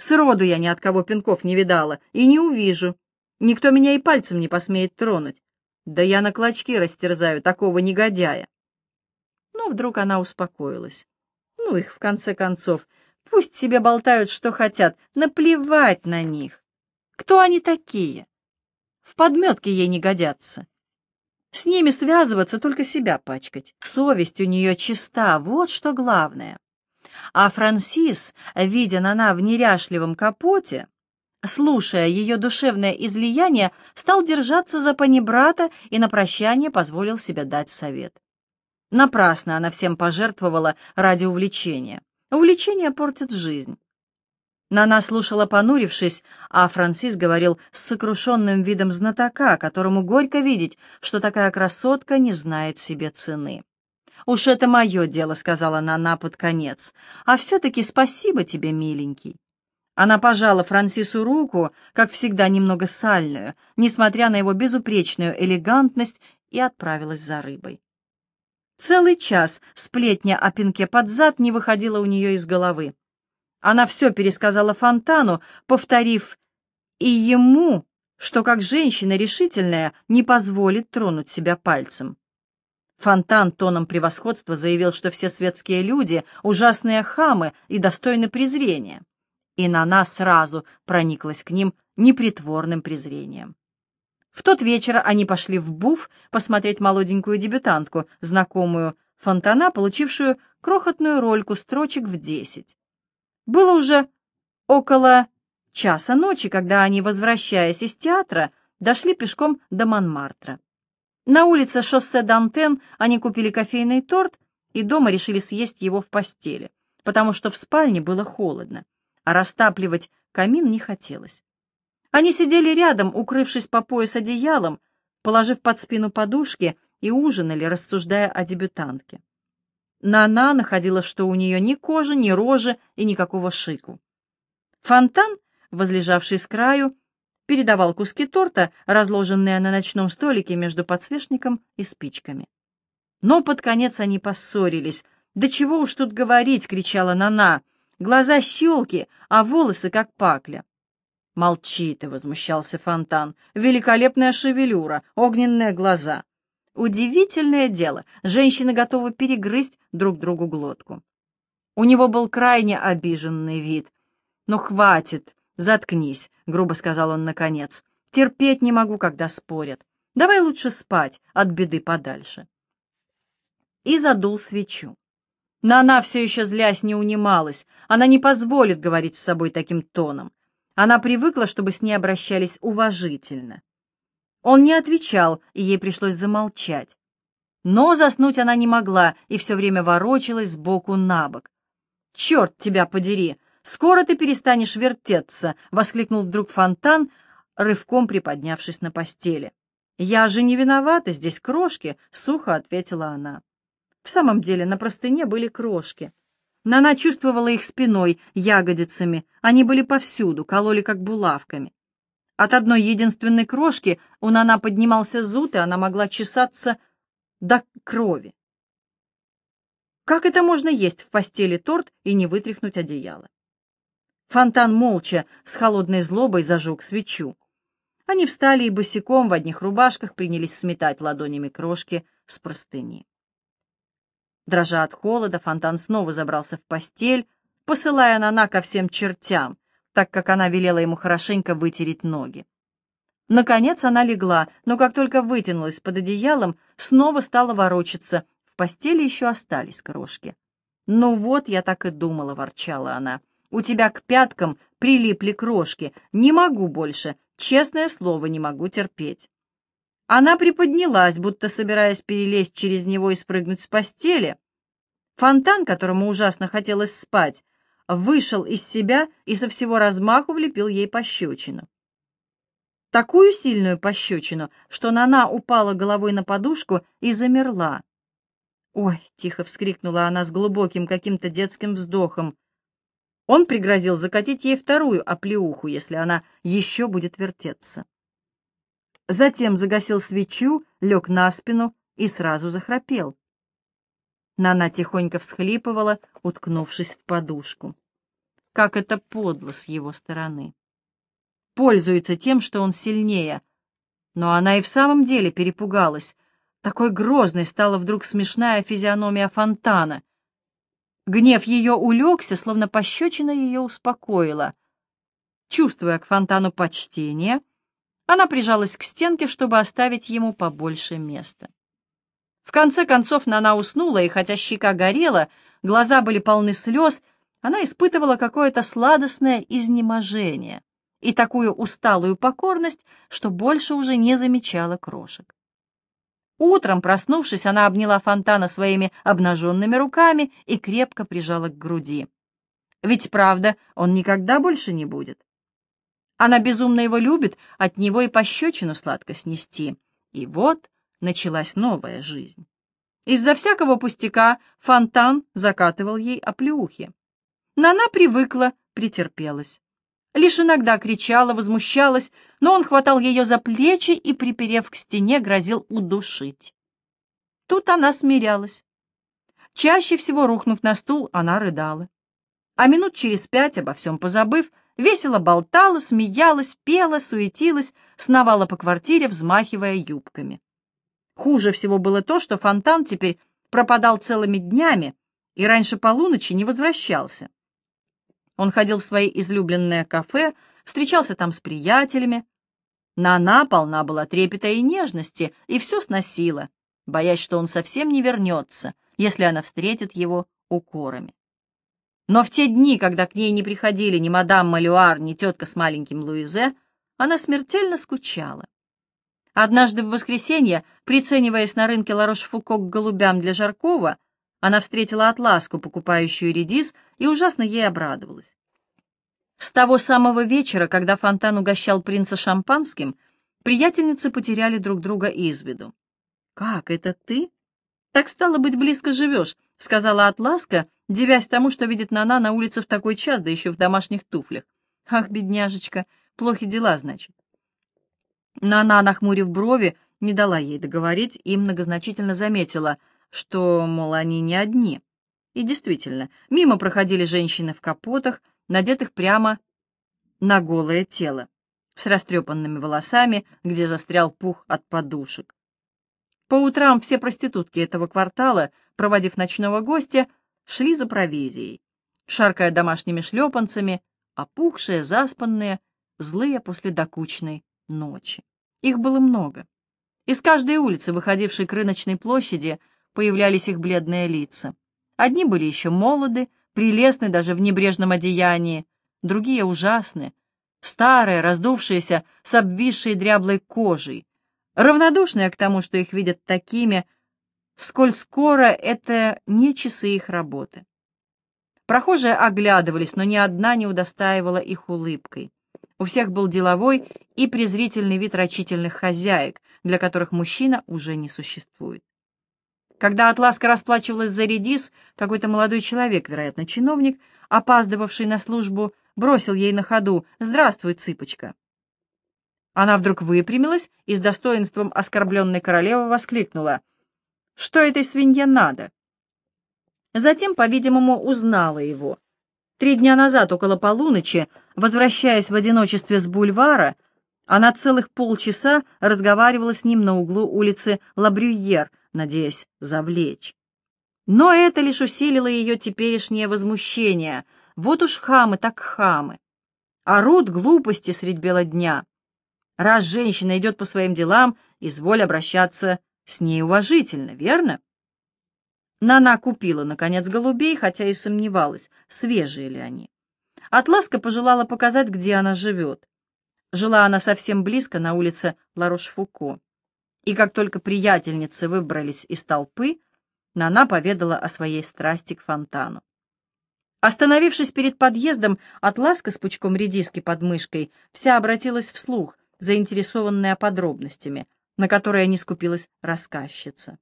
Сроду я ни от кого пинков не видала и не увижу. Никто меня и пальцем не посмеет тронуть. Да я на клочки растерзаю такого негодяя. Но вдруг она успокоилась. Ну их, в конце концов, пусть себе болтают, что хотят, наплевать на них. Кто они такие? В подметке ей не годятся. С ними связываться, только себя пачкать. Совесть у нее чиста, вот что главное. А Франсис, видя Нана в неряшливом капоте, слушая ее душевное излияние, стал держаться за панибрата и на прощание позволил себе дать совет. Напрасно она всем пожертвовала ради увлечения. Увлечение портит жизнь. Нана слушала, понурившись, а Франсис говорил с сокрушенным видом знатока, которому горько видеть, что такая красотка не знает себе цены. «Уж это мое дело», — сказала Нана под конец. «А все-таки спасибо тебе, миленький». Она пожала Франсису руку, как всегда немного сальную, несмотря на его безупречную элегантность, и отправилась за рыбой. Целый час сплетня о пинке под зад не выходила у нее из головы. Она все пересказала Фонтану, повторив и ему, что как женщина решительная не позволит тронуть себя пальцем. Фонтан тоном превосходства заявил, что все светские люди — ужасные хамы и достойны презрения. И Нана сразу прониклась к ним непритворным презрением. В тот вечер они пошли в Буф посмотреть молоденькую дебютантку, знакомую Фонтана, получившую крохотную рольку строчек в десять. Было уже около часа ночи, когда они, возвращаясь из театра, дошли пешком до Монмартра. На улице шоссе Дантен они купили кофейный торт и дома решили съесть его в постели, потому что в спальне было холодно, а растапливать камин не хотелось. Они сидели рядом, укрывшись по пояс одеялом, положив под спину подушки и ужинали, рассуждая о дебютантке. Нана находила, что у нее ни кожи, ни рожи и никакого шику. Фонтан, возлежавший с краю, передавал куски торта, разложенные на ночном столике между подсвечником и спичками. Но под конец они поссорились. «Да чего уж тут говорить!» — кричала Нана. «Глаза щелки, а волосы как пакля». «Молчи ты!» — возмущался Фонтан. «Великолепная шевелюра, огненные глаза!» Удивительное дело, женщины готовы перегрызть друг другу глотку. У него был крайне обиженный вид. «Ну, хватит!» «Заткнись», — грубо сказал он наконец. «Терпеть не могу, когда спорят. Давай лучше спать, от беды подальше». И задул свечу. Но она все еще злясь не унималась. Она не позволит говорить с собой таким тоном. Она привыкла, чтобы с ней обращались уважительно. Он не отвечал, и ей пришлось замолчать. Но заснуть она не могла и все время ворочалась сбоку на бок. «Черт тебя подери! Скоро ты перестанешь вертеться!» — воскликнул вдруг фонтан, рывком приподнявшись на постели. «Я же не виновата, здесь крошки!» — сухо ответила она. В самом деле на простыне были крошки. Но она чувствовала их спиной, ягодицами. Они были повсюду, кололи как булавками. От одной единственной крошки у Нана поднимался зуд, и она могла чесаться до крови. Как это можно есть в постели торт и не вытряхнуть одеяло? Фонтан молча, с холодной злобой зажег свечу. Они встали и босиком в одних рубашках принялись сметать ладонями крошки с простыни. Дрожа от холода, Фонтан снова забрался в постель, посылая Нана ко всем чертям, так как она велела ему хорошенько вытереть ноги. Наконец она легла, но как только вытянулась под одеялом, снова стала ворочаться. В постели еще остались крошки. «Ну вот, я так и думала», — ворчала она. У тебя к пяткам прилипли крошки. Не могу больше, честное слово, не могу терпеть. Она приподнялась, будто собираясь перелезть через него и спрыгнуть с постели. Фонтан, которому ужасно хотелось спать, вышел из себя и со всего размаху влепил ей пощечину. Такую сильную пощечину, что Нана упала головой на подушку и замерла. «Ой!» — тихо вскрикнула она с глубоким каким-то детским вздохом. Он пригрозил закатить ей вторую оплеуху, если она еще будет вертеться. Затем загасил свечу, лег на спину и сразу захрапел. Нана тихонько всхлипывала, уткнувшись в подушку. Как это подло с его стороны. Пользуется тем, что он сильнее. Но она и в самом деле перепугалась. Такой грозной стала вдруг смешная физиономия фонтана, Гнев ее улегся, словно пощечина ее успокоила. Чувствуя к фонтану почтение, она прижалась к стенке, чтобы оставить ему побольше места. В конце концов Нана уснула, и хотя щека горела, глаза были полны слез, она испытывала какое-то сладостное изнеможение и такую усталую покорность, что больше уже не замечала крошек. Утром, проснувшись, она обняла Фонтана своими обнаженными руками и крепко прижала к груди. Ведь, правда, он никогда больше не будет. Она безумно его любит, от него и пощечину сладко снести. И вот началась новая жизнь. Из-за всякого пустяка Фонтан закатывал ей оплеухи. Но она привыкла, претерпелась. Лишь иногда кричала, возмущалась, но он хватал ее за плечи и, приперев к стене, грозил удушить. Тут она смирялась. Чаще всего, рухнув на стул, она рыдала. А минут через пять, обо всем позабыв, Весело болтала, смеялась, пела, суетилась, сновала по квартире, взмахивая юбками. Хуже всего было то, что фонтан теперь пропадал целыми днями и раньше полуночи не возвращался. Он ходил в свои излюбленные кафе, встречался там с приятелями. Нана полна была трепета и нежности, и все сносила, боясь, что он совсем не вернется, если она встретит его укорами. Но в те дни, когда к ней не приходили ни мадам Малюар, ни тетка с маленьким Луизе, она смертельно скучала. Однажды в воскресенье, прицениваясь на рынке Ларош-Фуко к голубям для Жаркова, она встретила Атласку, покупающую редис, и ужасно ей обрадовалась. С того самого вечера, когда Фонтан угощал принца шампанским, приятельницы потеряли друг друга из виду. «Как, это ты? Так стало быть, близко живешь», — сказала Атласка, девясь тому, что видит Нана на улице в такой час, да еще в домашних туфлях. «Ах, бедняжечка, плохи дела, значит». Нана, нахмурив брови, не дала ей договорить и многозначительно заметила, что, мол, они не одни. И действительно, мимо проходили женщины в капотах, надетых прямо на голое тело, с растрепанными волосами, где застрял пух от подушек. По утрам все проститутки этого квартала, проводив ночного гостя, шли за провизией, шаркая домашними шлепанцами, опухшие, заспанные, злые после докучной ночи. Их было много. Из каждой улицы, выходившей к рыночной площади, появлялись их бледные лица. Одни были еще молоды, прелестны даже в небрежном одеянии, другие ужасны, старые, раздувшиеся, с обвисшей дряблой кожей, равнодушные к тому, что их видят такими, сколь скоро это не часы их работы. Прохожие оглядывались, но ни одна не удостаивала их улыбкой. У всех был деловой и презрительный вид рачительных хозяек, для которых мужчина уже не существует. Когда Атласка расплачивалась за редис, какой-то молодой человек, вероятно, чиновник, опаздывавший на службу, бросил ей на ходу «Здравствуй, цыпочка». Она вдруг выпрямилась и с достоинством оскорбленной королевы воскликнула «Что этой свинье надо?» Затем, по-видимому, узнала его — Три дня назад, около полуночи, возвращаясь в одиночестве с бульвара, она целых полчаса разговаривала с ним на углу улицы Лабрюйер, надеясь завлечь. Но это лишь усилило ее теперешнее возмущение. Вот уж хамы так хамы. Орут глупости средь бела дня. Раз женщина идет по своим делам, изволь обращаться с ней уважительно, верно? Нана купила, наконец, голубей, хотя и сомневалась, свежие ли они. Атласка пожелала показать, где она живет. Жила она совсем близко, на улице Ларош-Фуко. И как только приятельницы выбрались из толпы, Нана поведала о своей страсти к фонтану. Остановившись перед подъездом, Атласка с пучком редиски под мышкой вся обратилась вслух, заинтересованная подробностями, на которые не скупилась рассказчица.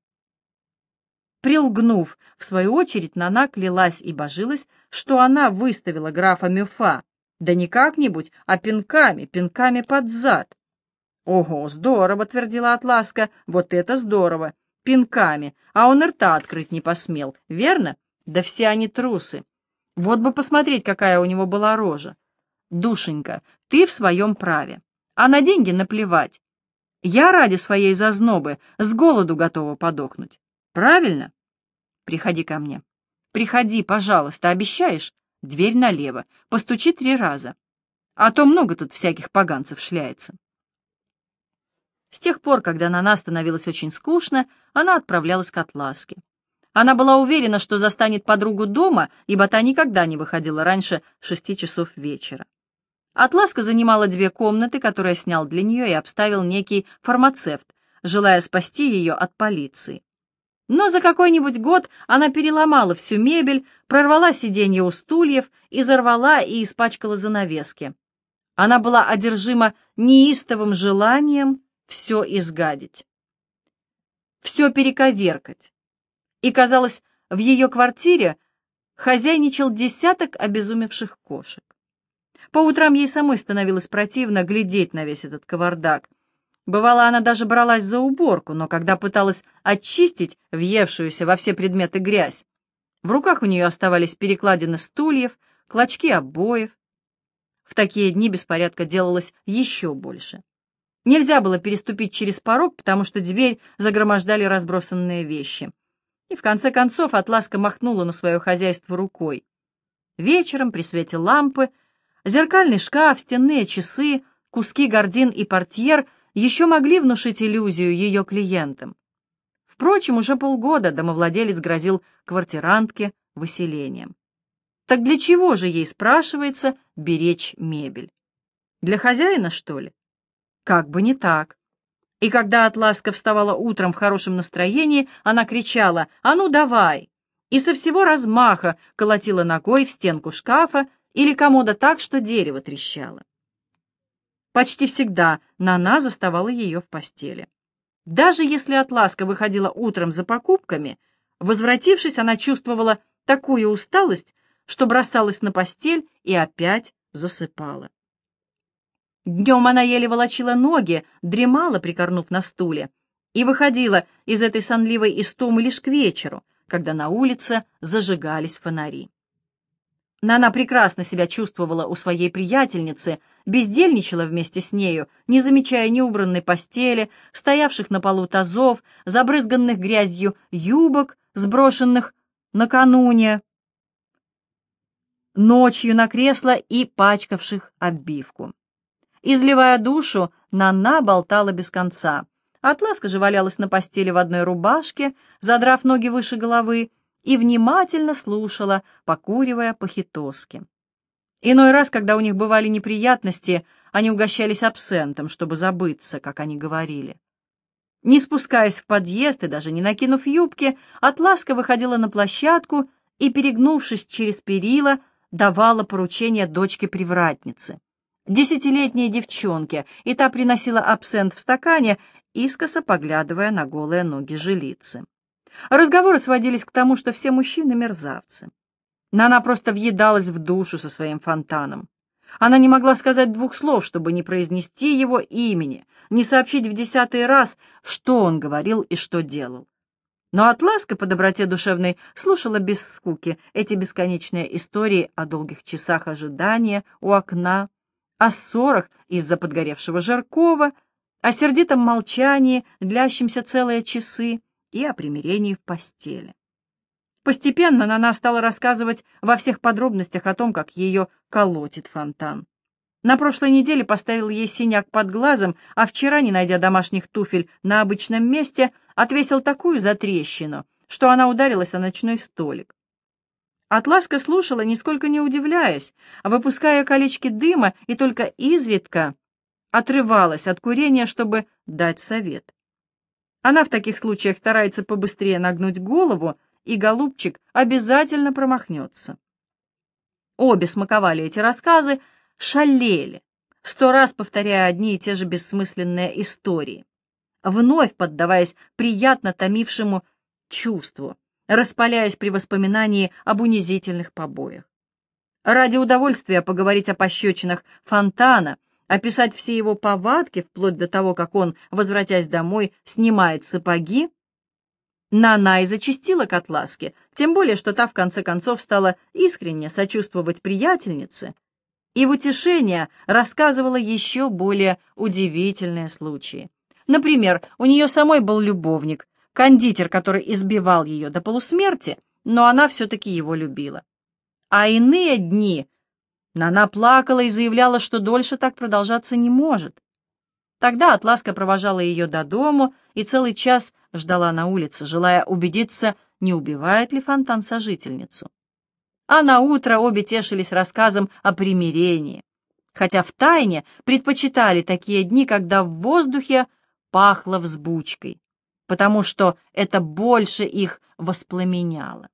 Прилгнув, в свою очередь, Нана клялась и божилась, что она выставила графа Мюфа, да не как-нибудь, а пинками, пинками под зад. «Ого, здорово!» — твердила Атласка. «Вот это здорово! Пинками! А он рта открыть не посмел, верно? Да все они трусы! Вот бы посмотреть, какая у него была рожа! Душенька, ты в своем праве, а на деньги наплевать. Я ради своей зазнобы с голоду готова подохнуть. Правильно? Приходи ко мне. Приходи, пожалуйста, обещаешь? Дверь налево. Постучи три раза. А то много тут всяких поганцев шляется. С тех пор, когда на нас становилось очень скучно, она отправлялась к Атласке. Она была уверена, что застанет подругу дома, ибо та никогда не выходила раньше шести часов вечера. Атласка занимала две комнаты, которые снял для нее и обставил некий фармацевт, желая спасти ее от полиции. Но за какой-нибудь год она переломала всю мебель, прорвала сиденья у стульев, изорвала и испачкала занавески. Она была одержима неистовым желанием все изгадить, все перековеркать. И, казалось, в ее квартире хозяйничал десяток обезумевших кошек. По утрам ей самой становилось противно глядеть на весь этот кавардак, Бывало, она даже бралась за уборку, но когда пыталась очистить въевшуюся во все предметы грязь, в руках у нее оставались перекладины стульев, клочки обоев. В такие дни беспорядка делалось еще больше. Нельзя было переступить через порог, потому что дверь загромождали разбросанные вещи. И в конце концов Атласка махнула на свое хозяйство рукой. Вечером при свете лампы зеркальный шкаф, стенные часы, куски гордин и портьер еще могли внушить иллюзию ее клиентам. Впрочем, уже полгода домовладелец грозил квартирантке выселением. Так для чего же ей, спрашивается, беречь мебель? Для хозяина, что ли? Как бы не так. И когда Атласка вставала утром в хорошем настроении, она кричала «А ну давай!» и со всего размаха колотила ногой в стенку шкафа или комода так, что дерево трещало. Почти всегда Нана заставала ее в постели. Даже если Атласка выходила утром за покупками, возвратившись, она чувствовала такую усталость, что бросалась на постель и опять засыпала. Днем она еле волочила ноги, дремала, прикорнув на стуле, и выходила из этой сонливой истомы лишь к вечеру, когда на улице зажигались фонари. Нана прекрасно себя чувствовала у своей приятельницы, бездельничала вместе с нею, не замечая ни убранной постели, стоявших на полу тазов, забрызганных грязью юбок, сброшенных накануне, ночью на кресло и пачкавших обивку. Изливая душу, Нана болтала без конца. Атласка же валялась на постели в одной рубашке, задрав ноги выше головы, и внимательно слушала, покуривая по-хитовски. Иной раз, когда у них бывали неприятности, они угощались абсентом, чтобы забыться, как они говорили. Не спускаясь в подъезд и даже не накинув юбки, Атласка выходила на площадку и, перегнувшись через перила, давала поручение дочке-привратнице десятилетней девчонке, и та приносила абсент в стакане, искоса поглядывая на голые ноги жилицы. Разговоры сводились к тому, что все мужчины — мерзавцы. Но она просто въедалась в душу со своим фонтаном. Она не могла сказать двух слов, чтобы не произнести его имени, не сообщить в десятый раз, что он говорил и что делал. Но Атласка по доброте душевной слушала без скуки эти бесконечные истории о долгих часах ожидания у окна, о ссорах из-за подгоревшего жаркого, о сердитом молчании, длящемся целые часы, и о примирении в постели. Постепенно Нана стала рассказывать во всех подробностях о том, как ее колотит фонтан. На прошлой неделе поставил ей синяк под глазом, а вчера, не найдя домашних туфель на обычном месте, отвесил такую затрещину, что она ударилась о ночной столик. Атласка слушала, нисколько не удивляясь, выпуская колечки дыма и только изредка отрывалась от курения, чтобы дать совет. Она в таких случаях старается побыстрее нагнуть голову, и голубчик обязательно промахнется. Обе смаковали эти рассказы, шалели, сто раз повторяя одни и те же бессмысленные истории, вновь поддаваясь приятно томившему чувству, распаляясь при воспоминании об унизительных побоях. Ради удовольствия поговорить о пощечинах фонтана, описать все его повадки, вплоть до того, как он, возвратясь домой, снимает сапоги, Нана и зачастила к Атласке, тем более, что та в конце концов стала искренне сочувствовать приятельнице, и в утешение рассказывала еще более удивительные случаи. Например, у нее самой был любовник, кондитер, который избивал ее до полусмерти, но она все-таки его любила. А иные дни Нана плакала и заявляла, что дольше так продолжаться не может. Тогда Атласка провожала ее до дому и целый час ждала на улице, желая убедиться, не убивает ли фонтан сожительницу. А на утро обе тешились рассказом о примирении, хотя в тайне предпочитали такие дни, когда в воздухе пахло взбучкой потому что это больше их воспламеняло.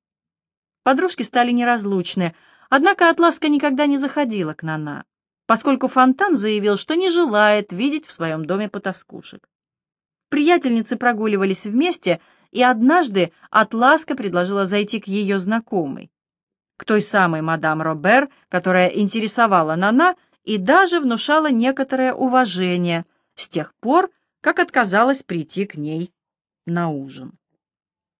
Подружки стали неразлучны, однако Атласка никогда не заходила к Нана, поскольку Фонтан заявил, что не желает видеть в своем доме потаскушек. Приятельницы прогуливались вместе, и однажды Атласка предложила зайти к ее знакомой, к той самой мадам Робер, которая интересовала Нана и даже внушала некоторое уважение с тех пор, как отказалась прийти к ней на ужин.